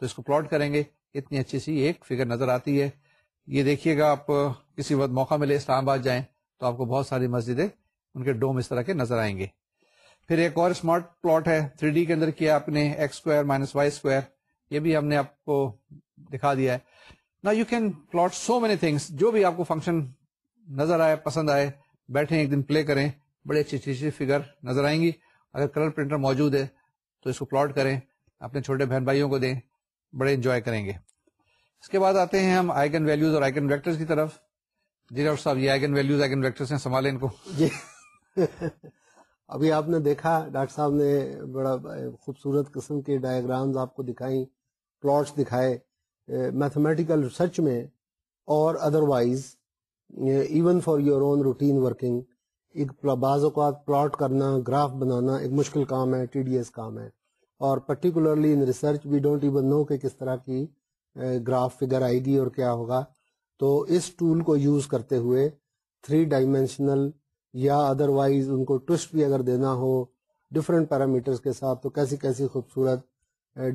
تو اس کو پلاٹ کریں گے. اتنی اچھی سی ایک فگر نظر آتی ہے. یہ دیکھیے گا آپ کسی وقت موقع ملے اسلام آباد جائیں تو آپ کو بہت ساری مسجدیں ان کے ڈوم اس طرح کے نظر آئیں گے. پھر ایک اور اسمارٹ پلاٹ ہے. تھری ڈی کے اندر کیا آپ نے x square minus y square یہ بھی ہم نے آپ کو دکھا دیا ہے. نا you can plot so many things جو بھی آپ کو فنکشن نظر آئے، پسند آئے بیٹھے ایک دن پلے کریں بڑے اچھی اچھی فگر نظر آئیں گی. اگر کلر پرنٹر موجود ہے تو اس کو پلاٹ کریں، اپنے چھوٹے بہن بھائیوں کو دیں، بڑے انجوائے کریں گے۔ اس کے بعد آتے ہیں ہم آئیگن ویلوز اور آئیگن ویکٹر کی طرف۔ جی ڈاکٹر صاحب، یہ آئیگن ویلوز آئیگن ویکٹر ہیں، سنبھالیں ان کو۔ جی۔ ابھی آپ نے دیکھا، ڈاکٹر صاحب نے بڑا خوبصورت قسم کے ڈائیگرامز آپ کو دکھائیں پلاٹس دکھائے میتھمیٹیکل ریسرچ میں اور otherwise even for your own routine working ایک بعض اوقات پلاٹ کرنا، گراف بنانا ایک مشکل کام ہے ٹی ڈی ایس کام ہے۔ اور particularly in research we don't even know کہ کس طرح کی گراف فگر آئے گی اور کیا ہوگا۔ تو اس ٹول کو یوز کرتے ہوئے تھری ڈائمینشنل یا ادر وائز ان کو ٹوسٹ بھی اگر دینا ہو ڈفرینٹ پیرامیٹرز کے ساتھ تو کیسی کیسی خوبصورت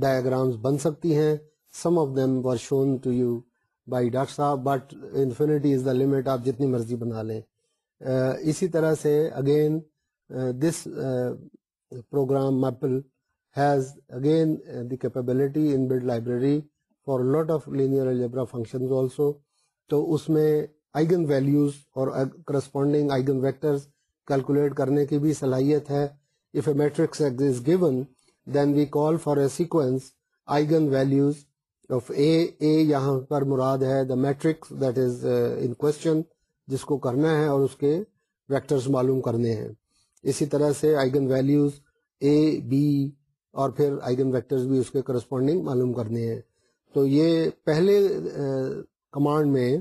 ڈایاگرامز بن سکتی ہیں۔ Some of them were shown to you by doctor صاحب but infinity is the limit آپ جتنی مرضی بنا لیں۔ اسی طرح سے again this program Maple has again the capability in build library for lot of linear algebra function also تو اس میں آئگن ویلیوز اور کرسپونڈنگ آئگن ویکٹرز کیلکولیٹ کرنے کی بھی صلاحیت ہے. If a matrix is given then we call for a sequence eigen values of A A یہاں پر مراد ہے the matrix that is in question جس کو کرنا ہے اور اس کے ویکٹرز معلوم کرنے ہیں۔ اسی طرح سے آئگن ویلیوز اے بی اور پھر آئگن ویکٹرز بھی اس کے کرسپونڈنگ معلوم کرنے ہیں۔ تو یہ پہلے کمانڈ میں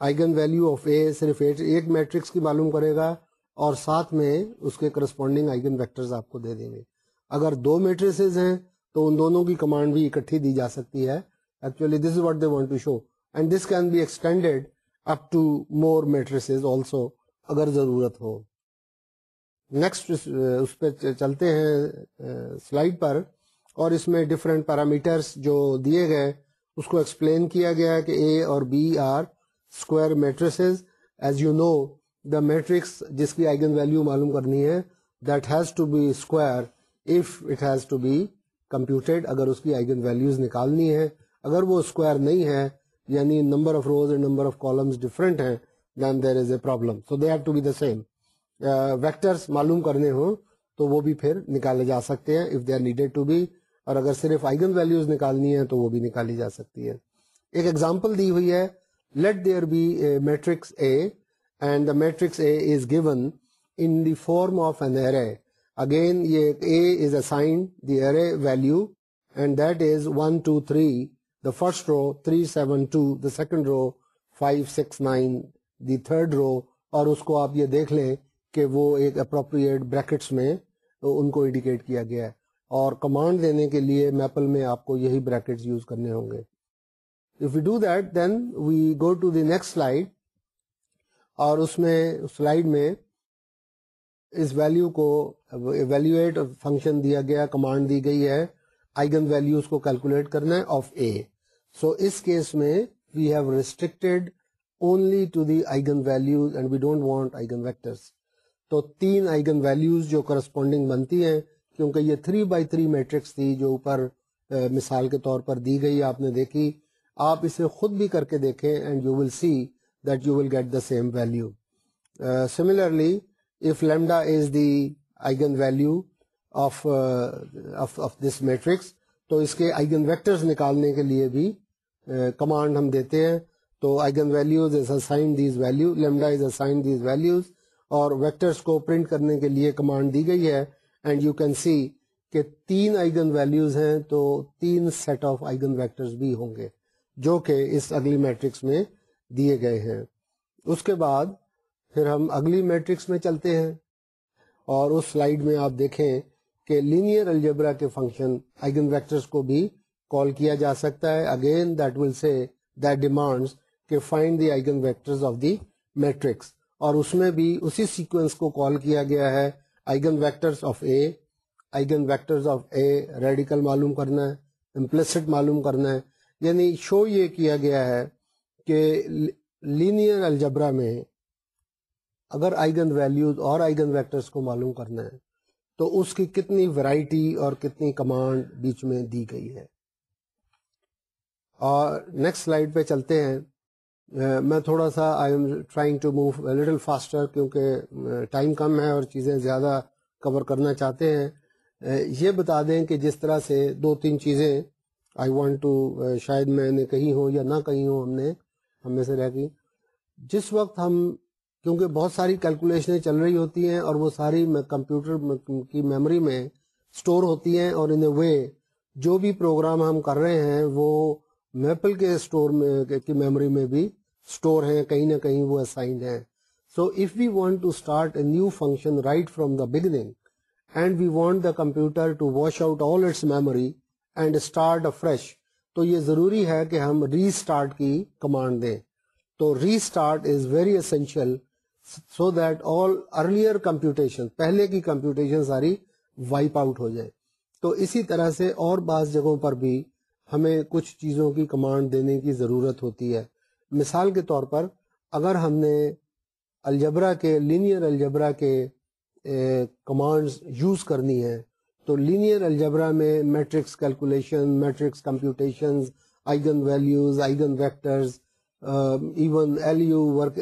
آئگن ویلیو آف اے صرف ایک میٹرکس کی معلوم کرے گا اور ساتھ میں اس کے کرسپونڈنگ آئگن ویکٹرز آپ کو دے دیں گے۔ اگر دو میٹریسز ہیں تو ان دونوں کی کمانڈ بھی اکٹھی دی جا سکتی ہے۔ Actually this is what they want to show and this can be extended up to more matrices also اگر ضرورت ہو نیکسٹ اس پہ چلتے ہیں سلائڈ پر اور اس میں ڈفرینٹ پیرامیٹرس جو دیے گئے اس کو ایکسپلین کیا گیا کہ اے اور B are square matrices as you know the matrix جس کی آئگن ویلو معلوم کرنی ہے that has to be square if it has to be computed اگر اس کی آئگن ویلوز نکالنی ہے اگر وہ اسکوائر نہیں ہے یعنی number of rows and number of columns different ہیں then there is a problem so they have to be the same vectors معلوم کرنے ہوں تو وہ بھی پھر نکالے جا سکتے ہیں if they are needed to be اور اگر صرف آئگن ویلوز نکالنی ہے تو وہ بھی نکالی جا سکتی ہے ایک ایگزامپل دی ہوئی ہے let there be matrix A and the matrix A is given in the form of an array again یہ A is assigned the array value and that is one two three the first row three seven two the second row five six nine the third row اور اس کو آپ یہ دیکھ لیں کہ وہ ایک اپروپریٹ بریکٹس میں ان کو انڈیکیٹ کیا گیا ہے۔ اور کمانڈ دینے کے لیے میپل میں آپ کو یہی بریکٹس یوز کرنے ہوں گے۔ If you do that then we go to the next slide اور اس میں سلائڈ میں اس ویلو کو ویلویٹ فنکشن دیا گیا کمانڈ دی گئی ہے۔ آئگن ویلوز کو کیلکولیٹ کرنا ہے آف اے سو اس کیس میں we have restricted only to the eigen values and we don't want eigen vectors تو تین آئگن ویلوز جو کرسپونڈنگ بنتی ہیں، کیونکہ یہ تھری بائی تھری میٹرکس تھی جو اوپر مثال کے طور پر دی گئی، آپ نے دیکھی۔ آپ اسے خود بھی کر کے دیکھیں and you will see that you will get the same value similarly if lambda is the eigen value of of this matrix تو اس کے آئگن ویکٹرز نکالنے کے لیے بھی uh, کمانڈ ہم دیتے ہیں. تو eigen values is assign these value lambda is assign these values اور ویکٹرز کو پرنٹ کرنے کے لیے کمانڈ دی گئی ہے. اینڈ یو کین سی کہ تین آئگن ویلوز ہیں تو تین سیٹ آف آئگن ویکٹرز بھی ہوں گے، جو کہ اس اگلی میٹرکس میں دیے گئے ہیں. اس کے بعد پھر ہم اگلی میٹرکس میں چلتے ہیں اور اس سلائیڈ میں آپ دیکھیں کہ لینئر الجبرا کے فنکشن آئگن ویکٹرز کو بھی کال کیا جا سکتا ہے. اگین دیٹ ول سے دیٹ ڈیمانڈس کہ find the eigen vectors of the matrix اور اس میں بھی اسی سیکوینس کو کال کیا گیا ہے. Eigen vectors of A eigen vectors of A radical معلوم کرنا ہے امپلسٹ معلوم کرنا ہے. یعنی شو یہ کیا گیا ہے کہ لینئر الجبرا میں اگر آئگن ویلیوز اور آئگن ویکٹرز کو معلوم کرنا ہے تو اس کی کتنی ورائٹی اور کتنی کمانڈ بیچ میں دی گئی ہے۔ اور نیکسٹ سلائڈ پہ چلتے ہیں۔ میں تھوڑا سا I am trying to move little faster کیونکہ ٹائم کم ہے اور چیزیں زیادہ کور کرنا چاہتے ہیں۔ یہ بتا دیں کہ جس طرح سے دو تین چیزیں آئی وانٹ ٹو شاید میں نے کہی ہوں یا نہ کہی ہوں، ہم نے، ہم میں سے رہ گئی۔ جس وقت ہم کیونکہ بہت ساری کیلکولیشنیں چل رہی ہوتی ہیں اور وہ ساری کمپیوٹر کی میموری میں سٹور ہوتی ہیں اور ان اے وے جو بھی پروگرام ہم کر رہے ہیں وہ میپل کے اسٹور میں کی میموری میں بھی سٹور ہیں، کہیں نہ کہیں وہ اسائنڈ ہیں۔ So if we want to start a new function right from the beginning and we want the computer to wash out all its memory and start a fresh تو یہ ضروری ہے کہ ہم ری اسٹارٹ کی command دیں۔ تو restart is very essential so that all earlier computation پہلے کی کمپیوٹیشن ساری وائپ آؤٹ ہو جائے تو اسی طرح سے اور بعض جگہوں پر بھی ہمیں کچھ چیزوں کی کمانڈ دینے کی ضرورت ہوتی ہے۔ مثال کے طور پر اگر ہم نے الجبرا کے لینئر الجبرا کے کمانڈز یوز کرنی ہے تو لینئر الجبرا میں matrix calculation matrix computation eigen values eigen vectors even L U work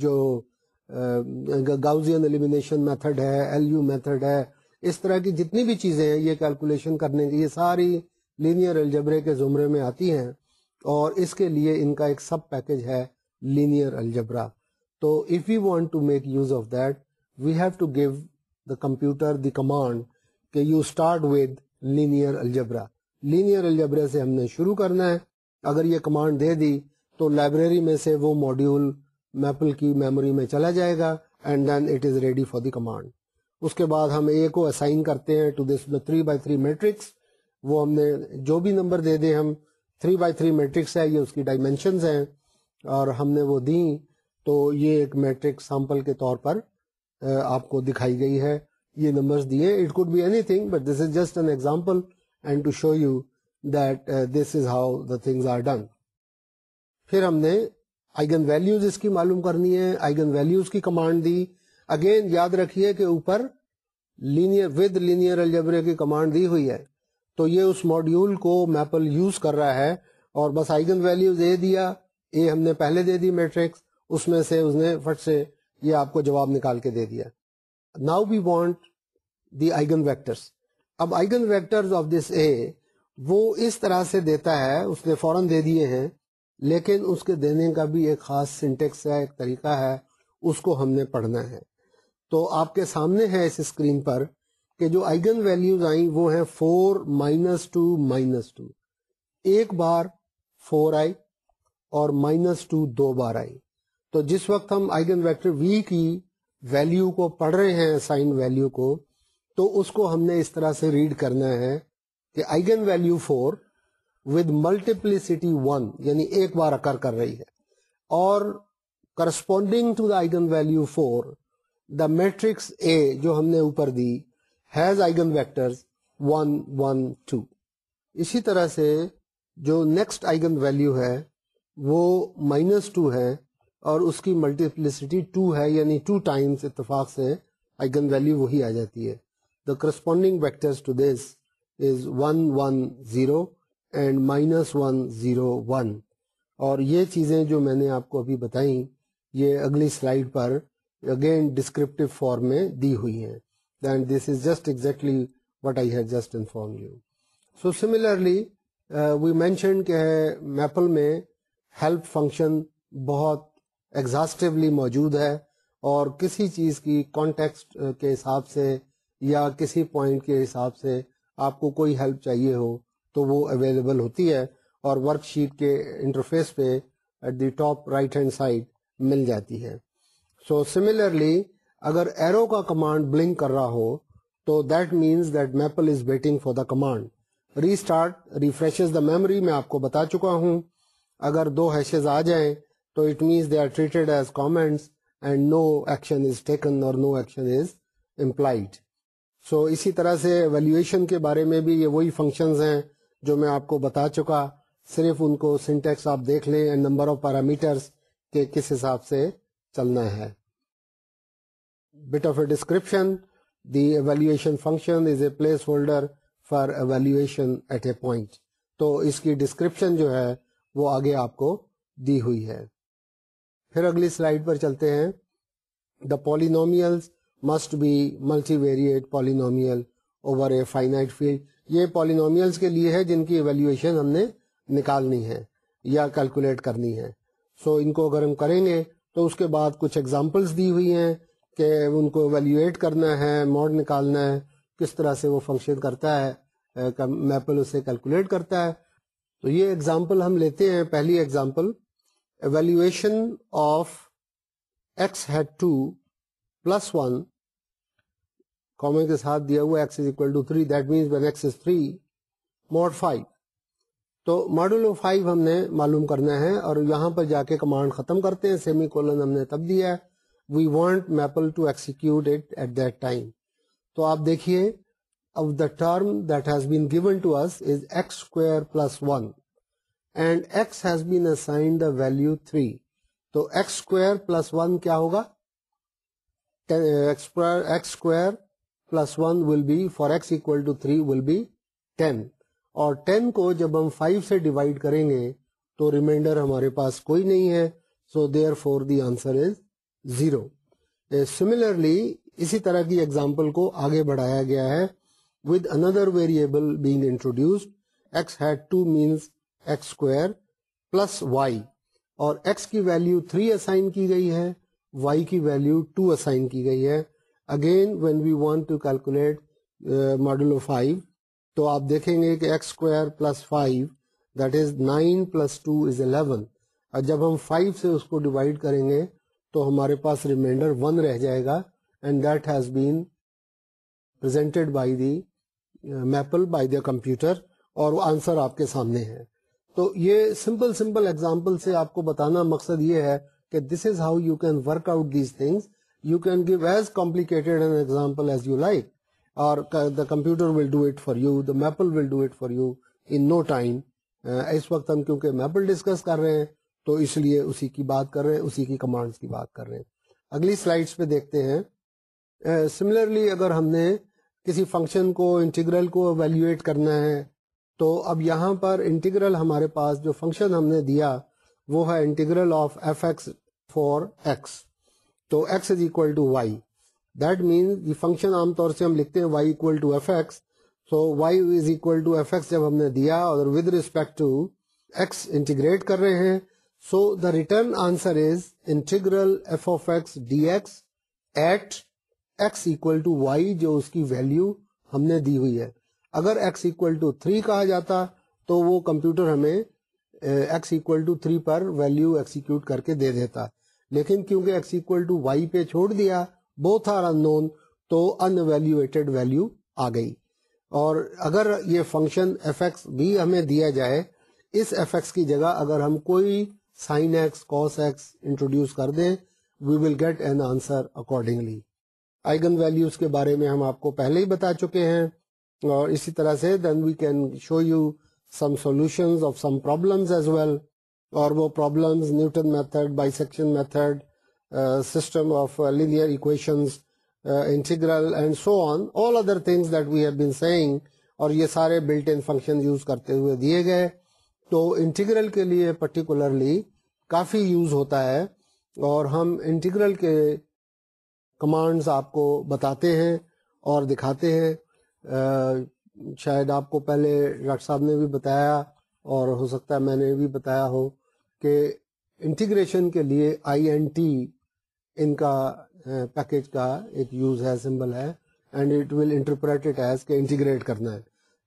جو گاؤزین ایلیمینیشن میتھڈ ہے ایل یو میتھڈ ہے۔ اس طرح کی جتنی بھی چیزیں ہیں، یہ کیلکولیشن کرنے کی، یہ ساری لینئر الجبرے کے زمرے میں آتی ہیں۔ اور اس کے لیے ان کا ایک سب پیکج ہے لینئر الجبرا تو if you want to make use of that we have to give the computer the command کہ you start with linear algebra linear algebra سے ہم نے شروع کرنا ہے۔ اگر یہ کمانڈ دے دی، تو لائبریری میں سے وہ ماڈیول میپل کی میموری میں چلا جائے گا and then it is ready for the command اس کے بعد ہم اے کو اسائن کرتے ہیں to this three by three matrix وہ ہم نے جو بھی نمبر دے دیں ہم تھری بائی تھری میٹرکس ہے، یہ اس کی ڈائمینشنز ہیں۔ اور ہم نے وہ دیں تو یہ ایک میٹرک سیمپل کے طور پر آپ کو دکھائی گئی ہے۔ یہ نمبرز دیے۔ It could be anything but this is just an example and to show you that this is how the things are done پھر ہم نے آئگن ویلیوز اس کی معلوم کرنی ہے آئگن ویلیوز کی کمانڈ دی۔ اگین یاد رکھیے کہ اوپر لینئر ود لینئر الجبرے کی کمانڈ دی ہوئی ہے۔ تو یہ اس ماڈیول کو میپل یوز کر رہا ہے اور بس آئگن ویلیوز اے دیا۔ اے ہم نے پہلے دے دی میٹرکس اس میں سے اس نے فٹ سے یہ آپ کو جواب نکال کے دے دیا۔ Now we want the eigen vectors اب eigen vector of this A وہ اس طرح سے دیتا ہے، اس نے فوراً دے دیے ہیں۔ لیکن اس کے دینے کا بھی ایک خاص سنٹیکس ہے ایک طریقہ ہے، اس کو ہم نے پڑھنا ہے۔ تو آپ کے سامنے ہے اس اسکرین پر کہ جو آئگن ویلیوز آئیں، وہ ہیں four minus two minus two ایک بار فور آئی اور مائنس ٹو دو بار آئی۔ تو جس وقت ہم آئگن ویکٹر وی کی ویلیو کو پڑھ رہے ہیں سائن ویلیو کو، تو اس کو ہم نے اس طرح سے ریڈ کرنا ہے کہ eigen value four with multiplicity one یعنی ایک بار اکر کر رہی ہے. اور corresponding to the eigen value four the matrix A جو ہم نے اوپر دی has eigen vector one one two اسی طرح سے جو نیکسٹ آئگن ویلو ہے وہ مائنس ٹو ہے اور اس کی ملٹیپلسٹی ٹو ہے یعنی ٹو ٹائمس اتفاق سے آئگن ویلو وہی آ جاتی ہے. The corresponding vector to this is one one zero and minus one zero one اور یہ چیزیں جو میں نے آپ کو ابھی بتائیں یہ اگلی سلائڈ پر اگین ڈسکرپٹیو فارم میں دی ہوئی ہیں then this is just exactly what I had just informed you. So similarly, uh, we mentioned کہ میپل میں ہیلپ فنکشن بہت ایگزاسٹیولی موجود ہے اور کسی چیز کی کانٹیکسٹ uh, کے حساب سے یا کسی پوائنٹ کے حساب سے آپ کو کوئی ہیلپ چاہیے ہو تو وہ اویلیبل ہوتی ہے اور ورک شیٹ کے انٹرفیس پہ at the top right hand side مل جاتی ہے۔ سو سملرلی اگر ایرو کا کمانڈ بلنک کر رہا ہو، تو that means that Maple is waiting for the command restart refreshes the memory میں آپ کو بتا چکا ہوں۔ اگر دو ہیشز آ جائیں، تو it means they are treated as comments and no action is taken اور no action is employed so اسی طرح سے ویلیویشن کے بارے میں بھی یہ وہی فنکشنز ہیں۔ جو میں آپ کو بتا چکا، صرف ان کو سنٹیکس آپ دیکھ لیں نمبر آف پیرامیٹرس کے کس حساب سے چلنا ہے bit of a description. The evaluation function is a placeholder for evaluation at a point. تو اس کی ڈسکرپشن جو ہے وہ آگے آپ کو دی ہوئی ہے پھر اگلی سلائڈ پر چلتے ہیں the polynomial must be multivariate polynomial over a finite field یہ پالینومیلس کے لیے ہے جن کی ایویلویشن ہم نے نکالنی ہے یا کیلکولیٹ کرنی ہے۔ سو so ان کو اگر ہم کریں گے تو اس کے بعد کچھ ایگزامپلس دی ہوئی ہیں کہ ان کو ایویلیویٹ کرنا ہے موڈ نکالنا ہے، کس طرح سے وہ فنکشن کرتا ہے میپل اسے کیلکولیٹ کرتا ہے۔ تو یہ ایگزامپل ہم لیتے ہیں، پہلی example evaluation of x head to plus one common کے ساتھ دیا ہوا x is equal to three that means when x is three mod five تو ماڈل فائیو ہم نے معلوم کرنا ہے اور یہاں پر جا کے کمانڈ ختم کرتے ہیں. سیمی کولن ہم نے تب دیا ہے. We want Maple to execute it at that time تو آپ دیکھیے، اب the term that has been given to is is x square plus one and x has been assign the value three تو ایکس اسکوئر پلس ون کیا ہوگا? X square plus one will be for x equal to three will be ten اور ten کو جب ہم five سے divide کریں گے، تو ریمائنڈر ہمارے پاس کوئی نہیں ہے so therefore the answer is zero similarly اسی طرح کی ایگزامپل کو آگے بڑھایا گیا ہے with another variable being introduced x head to minus x square plus y اور ایکس کی ویلو 3 اسائن کی گئی ہے وائی کی ویلو 2 اسائن کی گئی ہے۔ Again when we want to calculate modulo of five تو آپ دیکھیں گے کہ x square plus five that is nine plus two is eleven اور جب ہم فائیو سے اس کو ڈیوائڈ کریں گے، تو ہمارے پاس ریمائنڈر ون رہ جائے گا. And that has been presented by the Maple by the computer اور وہ آنسر آپ کے سامنے ہے. تو یہ سمپل سمپل ایگزامپل سے آپ کو بتانا مقصد یہ ہے کہ this is how you can work out these things you can give as complicated an example as you like اور the computer will do it for you the Maple will do it for you in no time اس وقت ہم کیونکہ maple discuss کر رہے ہیں تو اس لیے اسی کی بات کر رہے ہیں اسی کی کمانڈس کی بات کر رہے ہیں اگلی سلائڈس پہ دیکھتے ہیں سملرلی اگر ہم نے کسی فنکشن کو انٹیگرل کو ویلیویٹ کرنا ہے تو اب یہاں پر انٹیگرل ہمارے پاس جو فنکشن ہم نے دیا وہ ہے integral of f x for x تو x is equal to y that means یہ فنکشن عام طور سے ہم لکھتے ہیں y equal to f x so y is equal to f x جب ہم نے دیا اور with respect to x integrate کر رہے ہیں so the return answer is integral f of x d x at x equal to y جو اس کی ویلو ہم نے دی ہوئی ہے۔ اگر ایکس اکول ٹو تھری کہا جاتا تو وہ کمپیوٹر ہمیں ایکس اکول ٹو تھری پر ویلو ایکسیکیوٹ کر کے دے دیتا۔ لیکن کیونکہ ایکس اکول ٹو وائی پہ چھوڑ دیا بوتھ آر ان نون تو ان ویلویٹڈ ویلو آ گئی۔ اور اگر یہ فنکشن ایف ایکس بھی ہمیں دیا جائے، اس ایف ایکس کی جگہ اگر ہم کوئی sine x cos x introduce کر دیں we will get an answer accordingly eigenvalues کے بارے میں ہم آپ کو پہلے ہی بتا چکے ہیں۔ اور اسی طرح سے then we can show you some solution of some problems as well اور وہ problems Newton method bisection method system of linear equations integral and so on all other things that we have been seeing اور یہ سارے built in function use کرتے ہوئے دیے گئے. تو انٹیگرل کے لیے پرٹیکولرلی کافی یوز ہوتا ہے اور ہم انٹیگرل کے کمانڈز آپ کو بتاتے ہیں اور دکھاتے ہیں. Uh, شاید آپ کو پہلے ڈاکٹر صاحب نے بھی بتایا اور ہو سکتا ہے میں نے بھی بتایا ہو. کہ انٹیگریشن کے لیے آئی این ٹی ان کا پیکج کا ایک یوز ہے سمبل ہے and it will interpret as کہ انٹیگریٹ کرنا ہے۔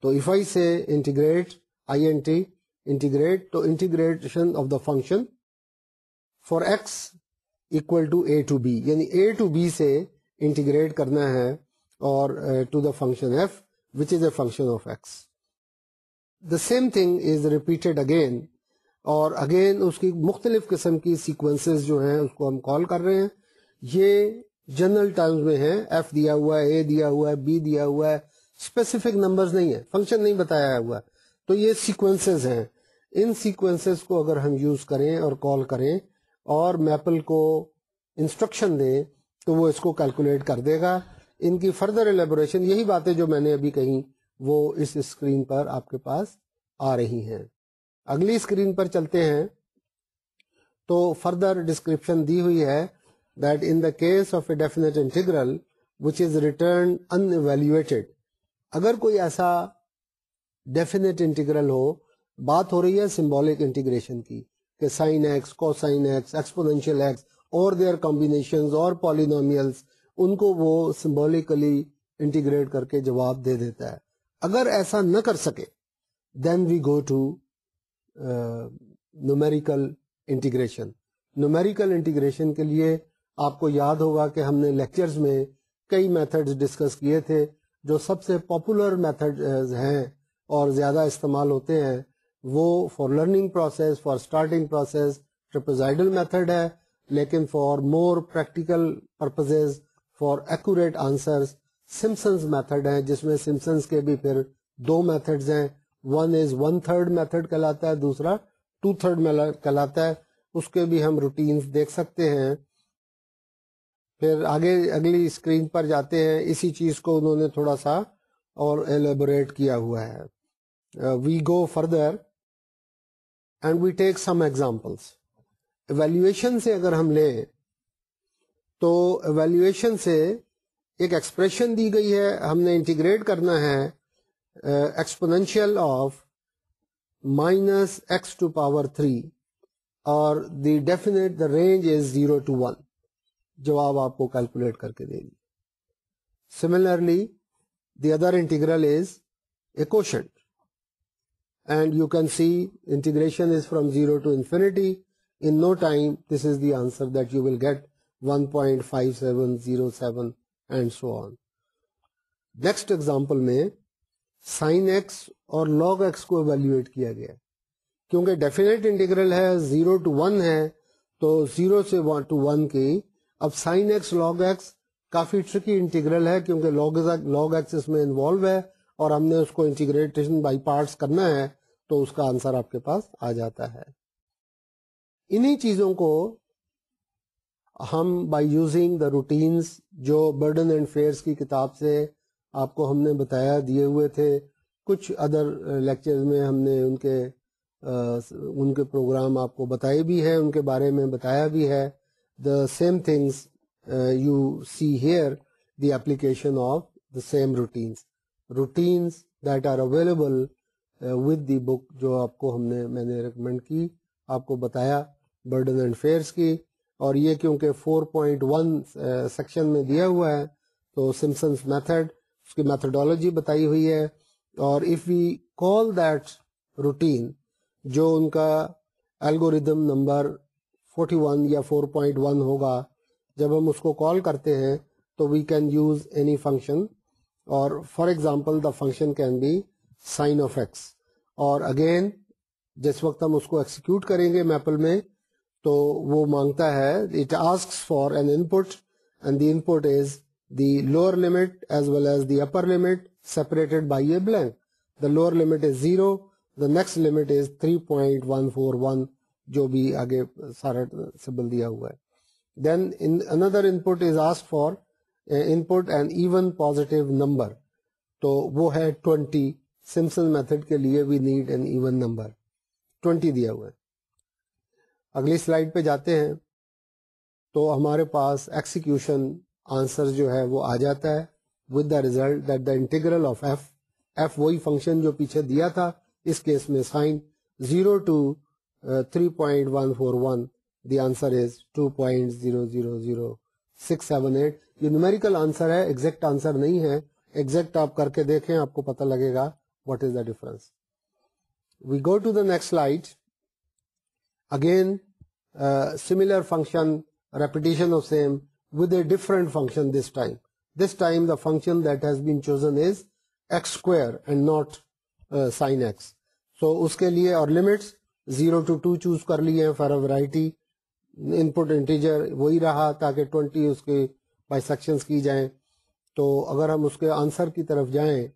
تو اف آئی سے integrate I N T integrate تو integration of the function for x equal to a to b یعنی اے ٹو بی سے انٹیگریٹ کرنا ہے اور to the function f which is a function of x the same thing is repeated again اور again اس کی مختلف قسم کی سیکوینس جو ہیں اس کو ہم کال کر رہے ہیں۔ یہ جنرل ٹرمز میں ہے ایف دیا ہوا ہے اے دیا ہوا ہے بی دیا ہوا ہے۔ اسپیسیفک نمبرز نہیں ہے فنکشن نہیں بتایا ہوا۔ تو یہ سیکوینسز ہیں۔ ان سیکوینسز کو اگر ہم یوز کریں اور کال کریں اور میپل کو انسٹرکشن دیں تو وہ اس کو کیلکولیٹ کر دے گا۔ ان کی فردر ایلیبوریشن یہی باتیں جو میں نے ابھی کہیں، وہ اس اسکرین پر آپ کے پاس آ رہی ہیں۔ اگلی اسکرین پر چلتے ہیں۔ تو فردر ڈسکرپشن دی ہوئی ہے that in the case of a definite integral which is return unevaluated اگر کوئی ایسا ڈیفینیٹ انٹیگرل ہو، بات ہو رہی ہے سمبولک انٹیگریشن کی، کہ سائن ایکس کو سائن ایکس ایکسپونینشیل ایکس اور دیئر کمبینیشن اور پالینومیلس ان کو وہ سمبولکلی انٹیگریٹ کر کے جواب دے دیتا ہے۔ اگر ایسا نہ کر سکے then we go to numerical integration numerical integration کے لیے آپ کو یاد ہوگا کہ ہم نے لیکچرز میں کئی میتھڈز ڈسکس کیے تھے جو سب سے پاپولر میتھڈ ہیں اور زیادہ استعمال ہوتے ہیں۔ وہ for learning process for starting process trapezoidal method ہے، لیکن for more practical purposes for accurate answer Simpson's method ہے جس میں سمسنز کے بھی پھر دو میتھڈز ہیں۔ One is one third method کہلاتا ہے، دوسرا ٹو تھرڈ کہلاتا ہے۔ اس کے بھی ہم روٹینز دیکھ سکتے ہیں۔ پھر آگے اگلی اسکرین پر جاتے ہیں۔ اسی چیز کو انہوں نے تھوڑا سا اور ایلیبوریٹ کیا ہوا ہے۔ We go further and we take some examples evaluation سے اگر ہم لیں تو ایویلویشن سے ایک ایکسپریشن دی گئی ہے۔ ہم نے انٹیگریٹ کرنا ہے۔ Exponential of minus x to power three اور the definite the range is zero to one جواب آپ کو کیلکولیٹ کر کے دے گی similarly the other integral is a quotient and you can see integration is from zero to infinity in no time this is the answer that you will get one point five seven zero seven and so on next example میں sine x اور log x کو evaluate کیا گیا۔ کیونکہ definite integral ہے zero to one ہے، تو zero سے ٹو ون کی۔ اب سائن ایکس لاگ ایکس کافی ٹرکی انٹیگرل ہے کیونکہ لاگ ایکس اس میں انوالو ہے اور ہم نے اس کو انٹیگریٹیشن بائی پارٹس کرنا ہے، تو اس کا آنسر آپ کے پاس آ جاتا ہے۔ انہی چیزوں کو ہم بائی یوزنگ دا روٹینس جو برڈن اینڈ فیئرس کی کتاب سے آپ کو ہم نے بتایا، دیے ہوئے تھے۔ کچھ ادر لیکچر uh, میں ہم نے ان کے uh, ان کے پروگرام آپ کو بتائے بھی ہے ان کے بارے میں بتایا بھی ہے۔ The same things you see here the application of the same routines routines that are available with the book جو آپ کو ہم نے، میں نے ریکمینڈ کی، آپ کو بتایا برڈن اینڈ فیئرس کی۔ اور یہ کیونکہ فور پوائنٹ ون سیکشن میں دیا ہوا ہے، تو سمسنس میتھڈ اس کی میتھڈالوجی بتائی ہوئی ہے۔ اور if we call that routine جو ان کا الگوریدم نمبر 41 یا 4.1 ہوگا، جب ہم اس کو کال کرتے ہیں، تو we can use any function اور for example the function can be sine of x اور اگین جس وقت ہم اس کو ایکسیکیوٹ کریں گے میپل میں، تو وہ مانگتا ہے it ask for an input and the input is the lower limit as well as the upper limit separated by a blank the lower limit is zero the next limit is 3.141 جو بھی آگے سارا سبل دیا ہوا ہے then another input is ask for input and even positive number تو وہ ہے 20 سمسن میتھڈ کے لیے we need an even number 20 دیا ہوا ہے اگلی سلائڈ پہ جاتے ہیں تو ہمارے پاس ایکسیکیوشن آنسر جو ہے وہ آ جاتا ہے with the result that the integral of f f وہی فنکشن جو پیچھے دیا تھا، اس کیس میں sine zero to three point one four one the answer is two point zero zero zero six seven eight یہ نیومیریکل آنسر ہے exact answer نہیں ہے۔ ایگزیکٹ آپ کر کے دیکھیں، آپ کو پتہ لگے گا what is the difference we go to the next light again similar function repetition of same with a different function this time this time the function that has been chosen is x square and not sine x so اس کے لیے اور limits zero to two choose کر لیے for variety input integer وہی رہا تاکہ twenty اس کے بائی سیکشنس کی جائیں تو اگر ہم اس کے آنسر کی طرف جائیں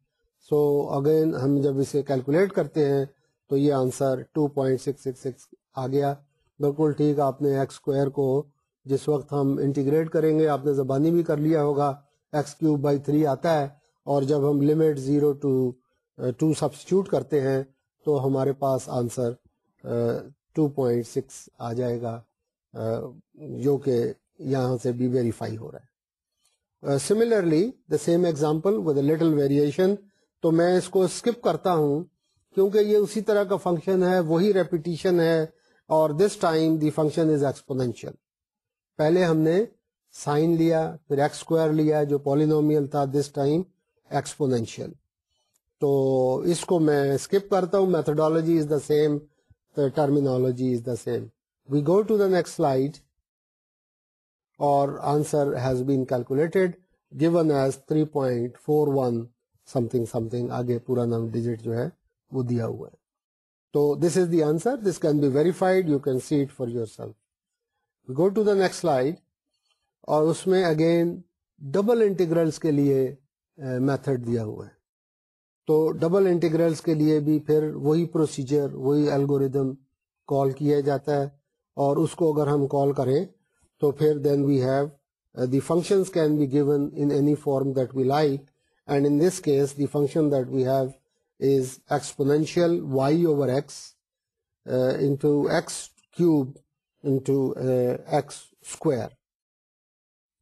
سو اگین ہم جب اسے کیلکولیٹ کرتے ہیں، تو یہ آنسر 2.666 آ گیا. بالکل ٹھیک، آپ نے ایکس اسکوائر کو جس وقت ہم انٹیگریٹ کریں گے، آپ نے زبانی بھی کر لیا ہوگا ایکس کیوب بائی تھری آتا ہے، اور جب ہم limit zero to two substitute کرتے ہیں، تو ہمارے پاس آنسر ٹو پوائنٹ سکس آ جائے گا uh, جو کہ یہاں سے بھی ویریفائی ہو رہا ہے۔ Similarly the same example with a little variation تو میں اس کو اسکپ کرتا ہوں، کیونکہ یہ اسی طرح کا فنکشن ہے، وہی ریپیٹیشن ہے، اور this time the function is exponential پہلے ہم نے سائن لیا، پھر ایکس اسکوائر لیا جو پالینومیل تھا دس ٹائم ایکسپونینشیل تو اس کو میں اسکپ کرتا ہوں، methodology is the same, terminology is the same. We go to the next slide اور answer has been calculated given as three point four one something something آگے پورا نام ڈیجٹ جو ہے وہ دیا ہوا ہے۔ تو this is the answer this can be verified you can see it for yourself go to the next slide اور اس میں اگین ڈبل انٹیگرلس کے لیے uh, میتھڈ دیا ہوا ہے۔ تو ڈبل انٹیگرلس کے لیے بھی پھر وہی پروسیجر وہی الگوریدم کال کیا جاتا ہے۔ اور اس کو اگر ہم کال کریں، تو پھر then we have the function can be given in any form that we like and in this case the function that we have is exponential y over x into x cube into x square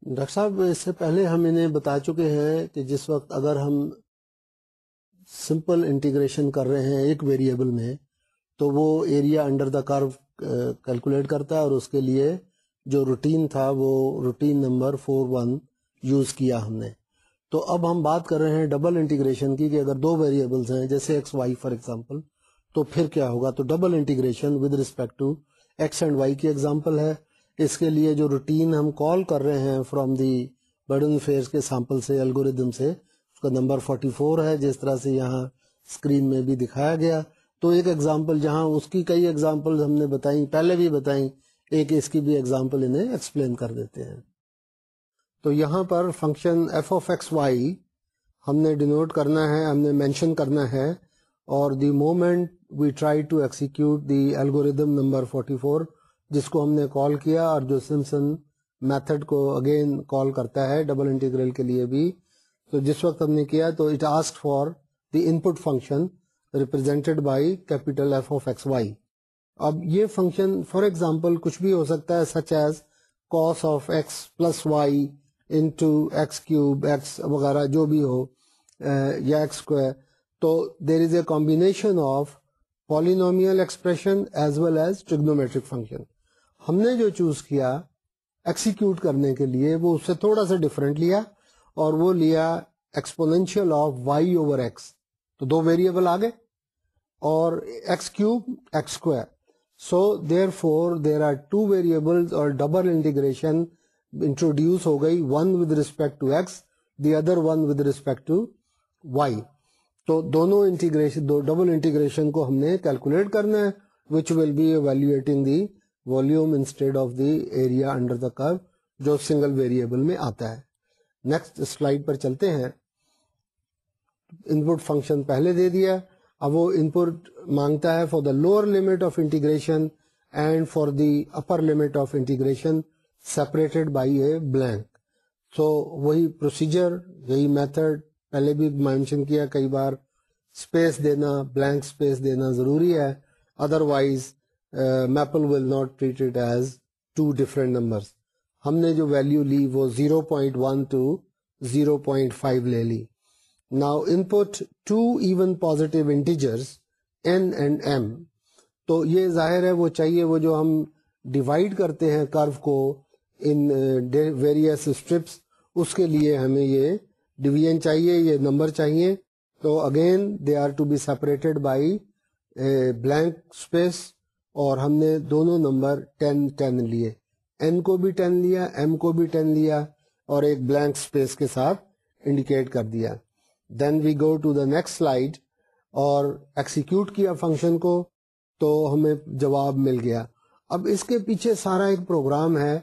doctor صاحب، اس سے پہلے ہم انہیں بتا چکے ہیں کہ جس وقت اگر ہم سمپل انٹیگریشن کر رہے ہیں ایک ویریبل میں، تو وہ area under the curve calculate کرتا ہے اور اس کے لیے جو روٹین تھا، وہ routine number four one use کیا ہم نے۔ تو اب ہم بات کر رہے ہیں ڈبل انٹیگریشن کی کہ اگر دو ویریبلس ہیں، جیسے ایکس وائی فار ایگزامپل تو پھر کیا ہوگا؟ تو double integration with respect to x and y کی ایگزامپل ہے۔ اس کے لیے جو روٹین ہم کال کر رہے ہیں فرام دی برڈن فیئرس کے سیمپل سے الگوریدم سے، اس کا نمبر 44 ہے، جس طرح سے یہاں اسکرین میں بھی دکھایا گیا۔ تو ایک ایگزامپل جہاں اس کی کئی ایگزامپل ہم نے بتائیں، پہلے بھی بتائیں، ایک اس کی بھی ایگزامپل انہیں ایکسپلین کر دیتے ہیں۔ تو یہاں پر function F of x y ہم نے ڈینوٹ کرنا ہے، ہم نے مینشن کرنا ہے۔ اور the moment we try to execute the algorithm number 44 جس کو ہم نے کال کیا اور جو سمسن میتھڈ کو اگین کال کرتا ہے ڈبل انٹیگرل کے لیے بھی، تو جس وقت ہم نے کیا تو it ask for the input function represented by capital F of x y اب یہ فنکشن فار ایگزامپل کچھ بھی ہو سکتا ہے such as cos of x plus y into x cube x وغیرہ جو بھی ہو یا ایکس اسکوائر تو there is a combination of polynomial expression as well as trigonometric function ہم نے جو چوز کیا ایکسیکیوٹ کرنے کے لیے وہ اس سے تھوڑا سا ڈفرینٹ لیا اور وہ لیا exponential of y over x تو دو ویریبل آ گئے اور x cube x square so there four there are two variable اور ڈبل انٹیگریشن انٹروڈیوس ہو گئی. One with respect to x the other one with respect to y تو دونوں انٹیگریشن دو ڈبل انٹیگریشن کو ہم نے کیلکولیٹ کرنا ہے which will be evaluating the volume instead of the area under the curve جو سنگل ویریبل میں آتا ہے۔ نیکسٹ سلائڈ پر چلتے ہیں۔ ان پٹ فنکشن پہلے دے دیا۔ اب وہ ان پٹ مانگتا ہے for the lower limit of integration and for the upper limit of integration separated by a blank تو وہی پروسیجر یہی میتھڈ پہلے بھی مینشن کیا، کئی بار اسپیس دینا بلینک اسپیس دینا ضروری ہے۔ Otherwise Maple will not treated as two different number ہم نے جو ویلو لی وہ zero point one two zero point five لے لی۔ Now input two even positive integers n and m تو یہ ظاہر ہے، وہ چاہیے وہ جو ہم ڈیوائڈ کرتے ہیں کرو کو ان ویریس اسٹرپس اس کے لیے ہمیں یہ ڈویژن چاہیے یہ نمبر چاہیے، تو again they are to be separated by blank space اور ہم نے دونوں نمبر ٹین ٹین لیے۔ این کو بھی ٹین لیا ایم کو بھی ٹین لیا اور ایک بلینک اسپیس کے ساتھ انڈیکیٹ کر دیا۔ Then we go to the next slide اور ایکسیکیوٹ کیا فنکشن کو، تو ہمیں جواب مل گیا۔ اب اس کے پیچھے سارا ایک پروگرام ہے۔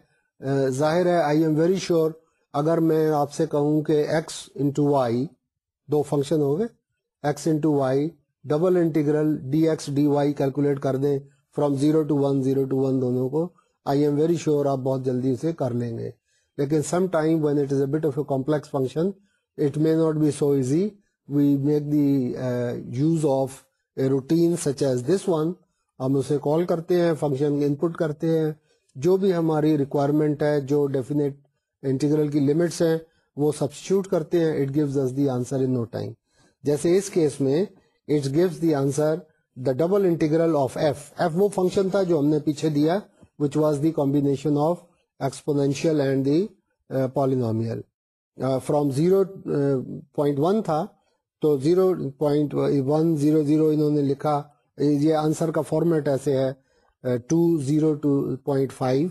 uh, ظاہر ہے آئی ایم ویری شیور اگر میں آپ سے کہوں کہ ایکس انٹو وائی دو فنکشن ہو گئے x into y double integral d x d y calculate کر دیں from zero to one zero to one دونوں کو۔ آئی ایم ویری شیور آپ بہت جلدی سے کر لیں گے۔ لیکن some time when it is a bit of a complex function it may not be so easy we make the use of a routine such as this one ہم اسے کال کرتے ہیں فنکشن ان پٹ کرتے ہیں۔ جو بھی ہماری ریکوائرمنٹ ہے، جو ڈیفینیٹ انٹیگرل کی لمٹس ہیں، وہ سبسٹیوٹ کرتے ہیں it gives us the answer in no time جیسے اس کیس میں it gives the answer the double integral of F F وہ فنکشن تھا جو ہم نے پیچھے دیا which was the combination of exponential and the polynomial from zero point one تھا، تو zero point one zero zero انہوں نے لکھا، یہ آنسر کا فارمیٹ ایسے ہے to zero to point five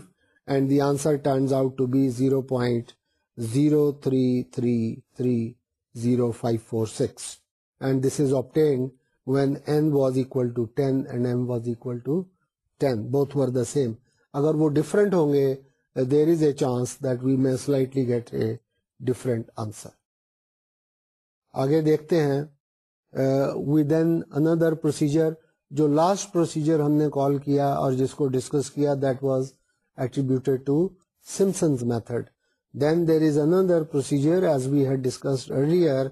and the answer turns out to be zero point zero three three three zero five four six and this is obtained when n was equal to ten and m was equal to ten both were the same اگر وہ different ہوں گے there is a chance that we may slightly get a different answer آگے دیکھتے ہیں we then another procedure جو last procedure ہم نے کال کیا اور جس کو ڈسکس کیا that was attributed to Simpson's method then there is another procedure as we had discussed earlier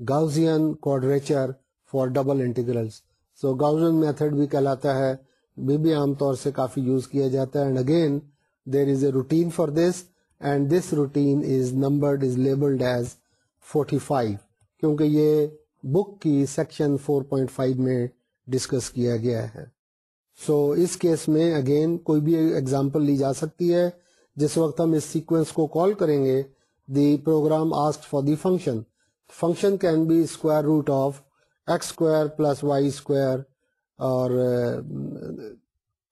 Gaussian quadrature for double integrals so Gaussian method بھی کہلاتا ہے بھی بھی عام طور سے کافی یوز کیا جاتا ہے and again there is a routine for this and this routine is number is labeled as 45 کیونکہ یہ بک کی سیکشن 4.5 میں ڈسکس کیا گیا ہے سو so, اس کیس میں اگین کوئی بھی ایگزامپل لی جا سکتی ہے۔ جس وقت ہم اس سیکوینس کو کال کریں گے the program ask for the function function can be square root of x square plus y square اور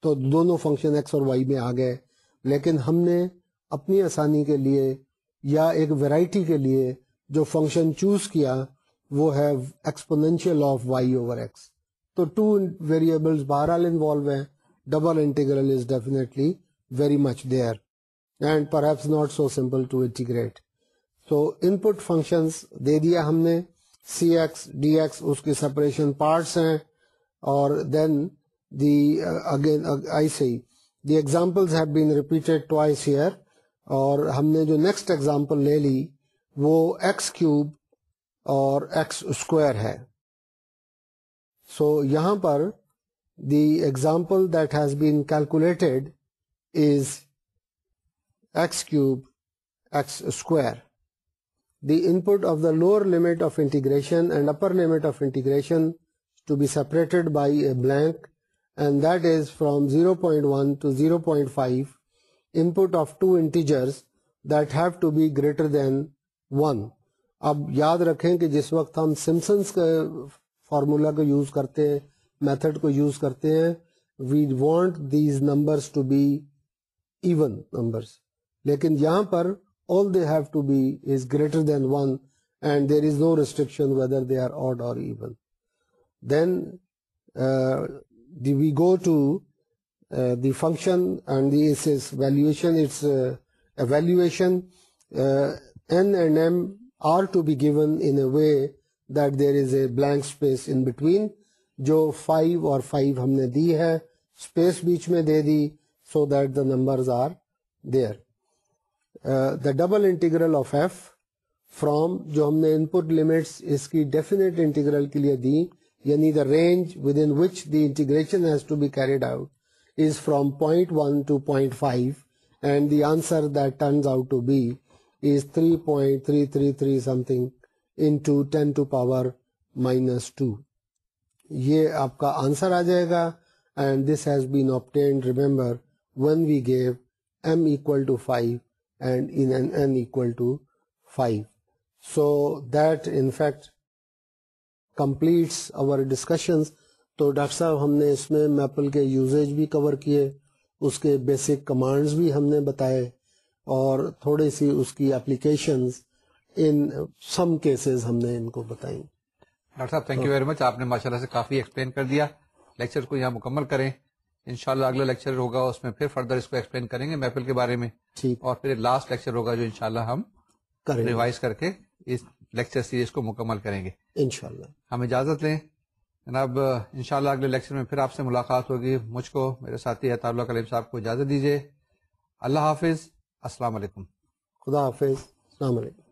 تو دونوں فنکشن ایکس اور وائی میں آ گئے۔ لیکن ہم نے اپنی آسانی کے لیے یا ایک ویرائٹی کے لیے جو فنکشن چوز کیا وہ ہے exponential of y over x تو ٹو ویریبلس بہرحال انوالو ہیں. Double integral is definitely very much there and perhaps not so simple to integrate تو ان پٹ فنکشنز دے دیا ہم نے. سی ایکس ڈی ایکس اس کی سپریشن پارٹس ہیں. اور then the again I see the examples have been repeated twice here اور ہم نے جو نیکسٹ ایگزامپل لے لی وہ ایکس کیوب اور ایکس اسکوائر ہے. سو یہاں پر the example that has been calculated is x cube x square the input of the lower limit of integration and upper limit of integration to be separated by a blank and that is from zero point one to zero point five input of two integers that have to be greater than one اب یاد رکھیں کہ جس وقت ہم Simpson's کے formula کو use کرتے ہیں میتھڈ کو یوز کرتے ہیں we want these numbers to be even numbers لیکن یہاں پر all they have to be is greater than one and there is no restriction whether they are odd or even then the we go to the function and the valuation its evaluation n and m are to be given in a way that there is a blank space in between جو five اور five ہم نے دی ہے space بیچ میں دے دی so that the number are there the double integral of F from جو ہم نے ان پٹ لمٹس اس کی ڈیفینیٹ انٹیگرل کے لیے دی یعنی the range within which the integration has to be carried out is from point one to point five and the answer that turns out to be is three point three three three some thing in to ten to power minus two یہ آپ کا answer آ جائے گا and this has been obtained remember when we gave M equal to five and in N equal to five so that in fact completes over discussions تو doctor صاحب، ہم نے اس میں میپل کے یوزیج بھی کور کیے، اس کے بیسک کمانڈز بھی ہم نے بتائے اور تھوڑی سی اس کی اپلیکیشنز ان سم کیسز ہم نے ان کو بتائی۔ ڈاکٹر صاحب تھینک یو ویری مچ آپ نے ماشاء اللہ سے کافی ایکسپلین کر دیا۔ لیکچر کو یہاں مکمل کریں۔ انشاءاللہ اگلا لیکچر ہوگا اس میں پھر فردر اس کو ایکسپلین کریں گے میپل کے بارے میں۔ اور پھر لاسٹ لیکچر ہوگا جو انشاءاللہ ہم ریوائز کر کے اس لیکچر سیریز کو مکمل کریں گے۔ انشاءاللہ۔ ہم اجازت لیں۔ جناب انشاءاللہ اگلے لیکچر میں پھر آپ سے ملاقات ہوگی۔ مجھ کو میرے ساتھی اطار اللہ کلیم صاحب کو اجازت دیجیے اللہ حافظ۔ السلام علیکم۔ خدا حافظ۔ السلام علیکم۔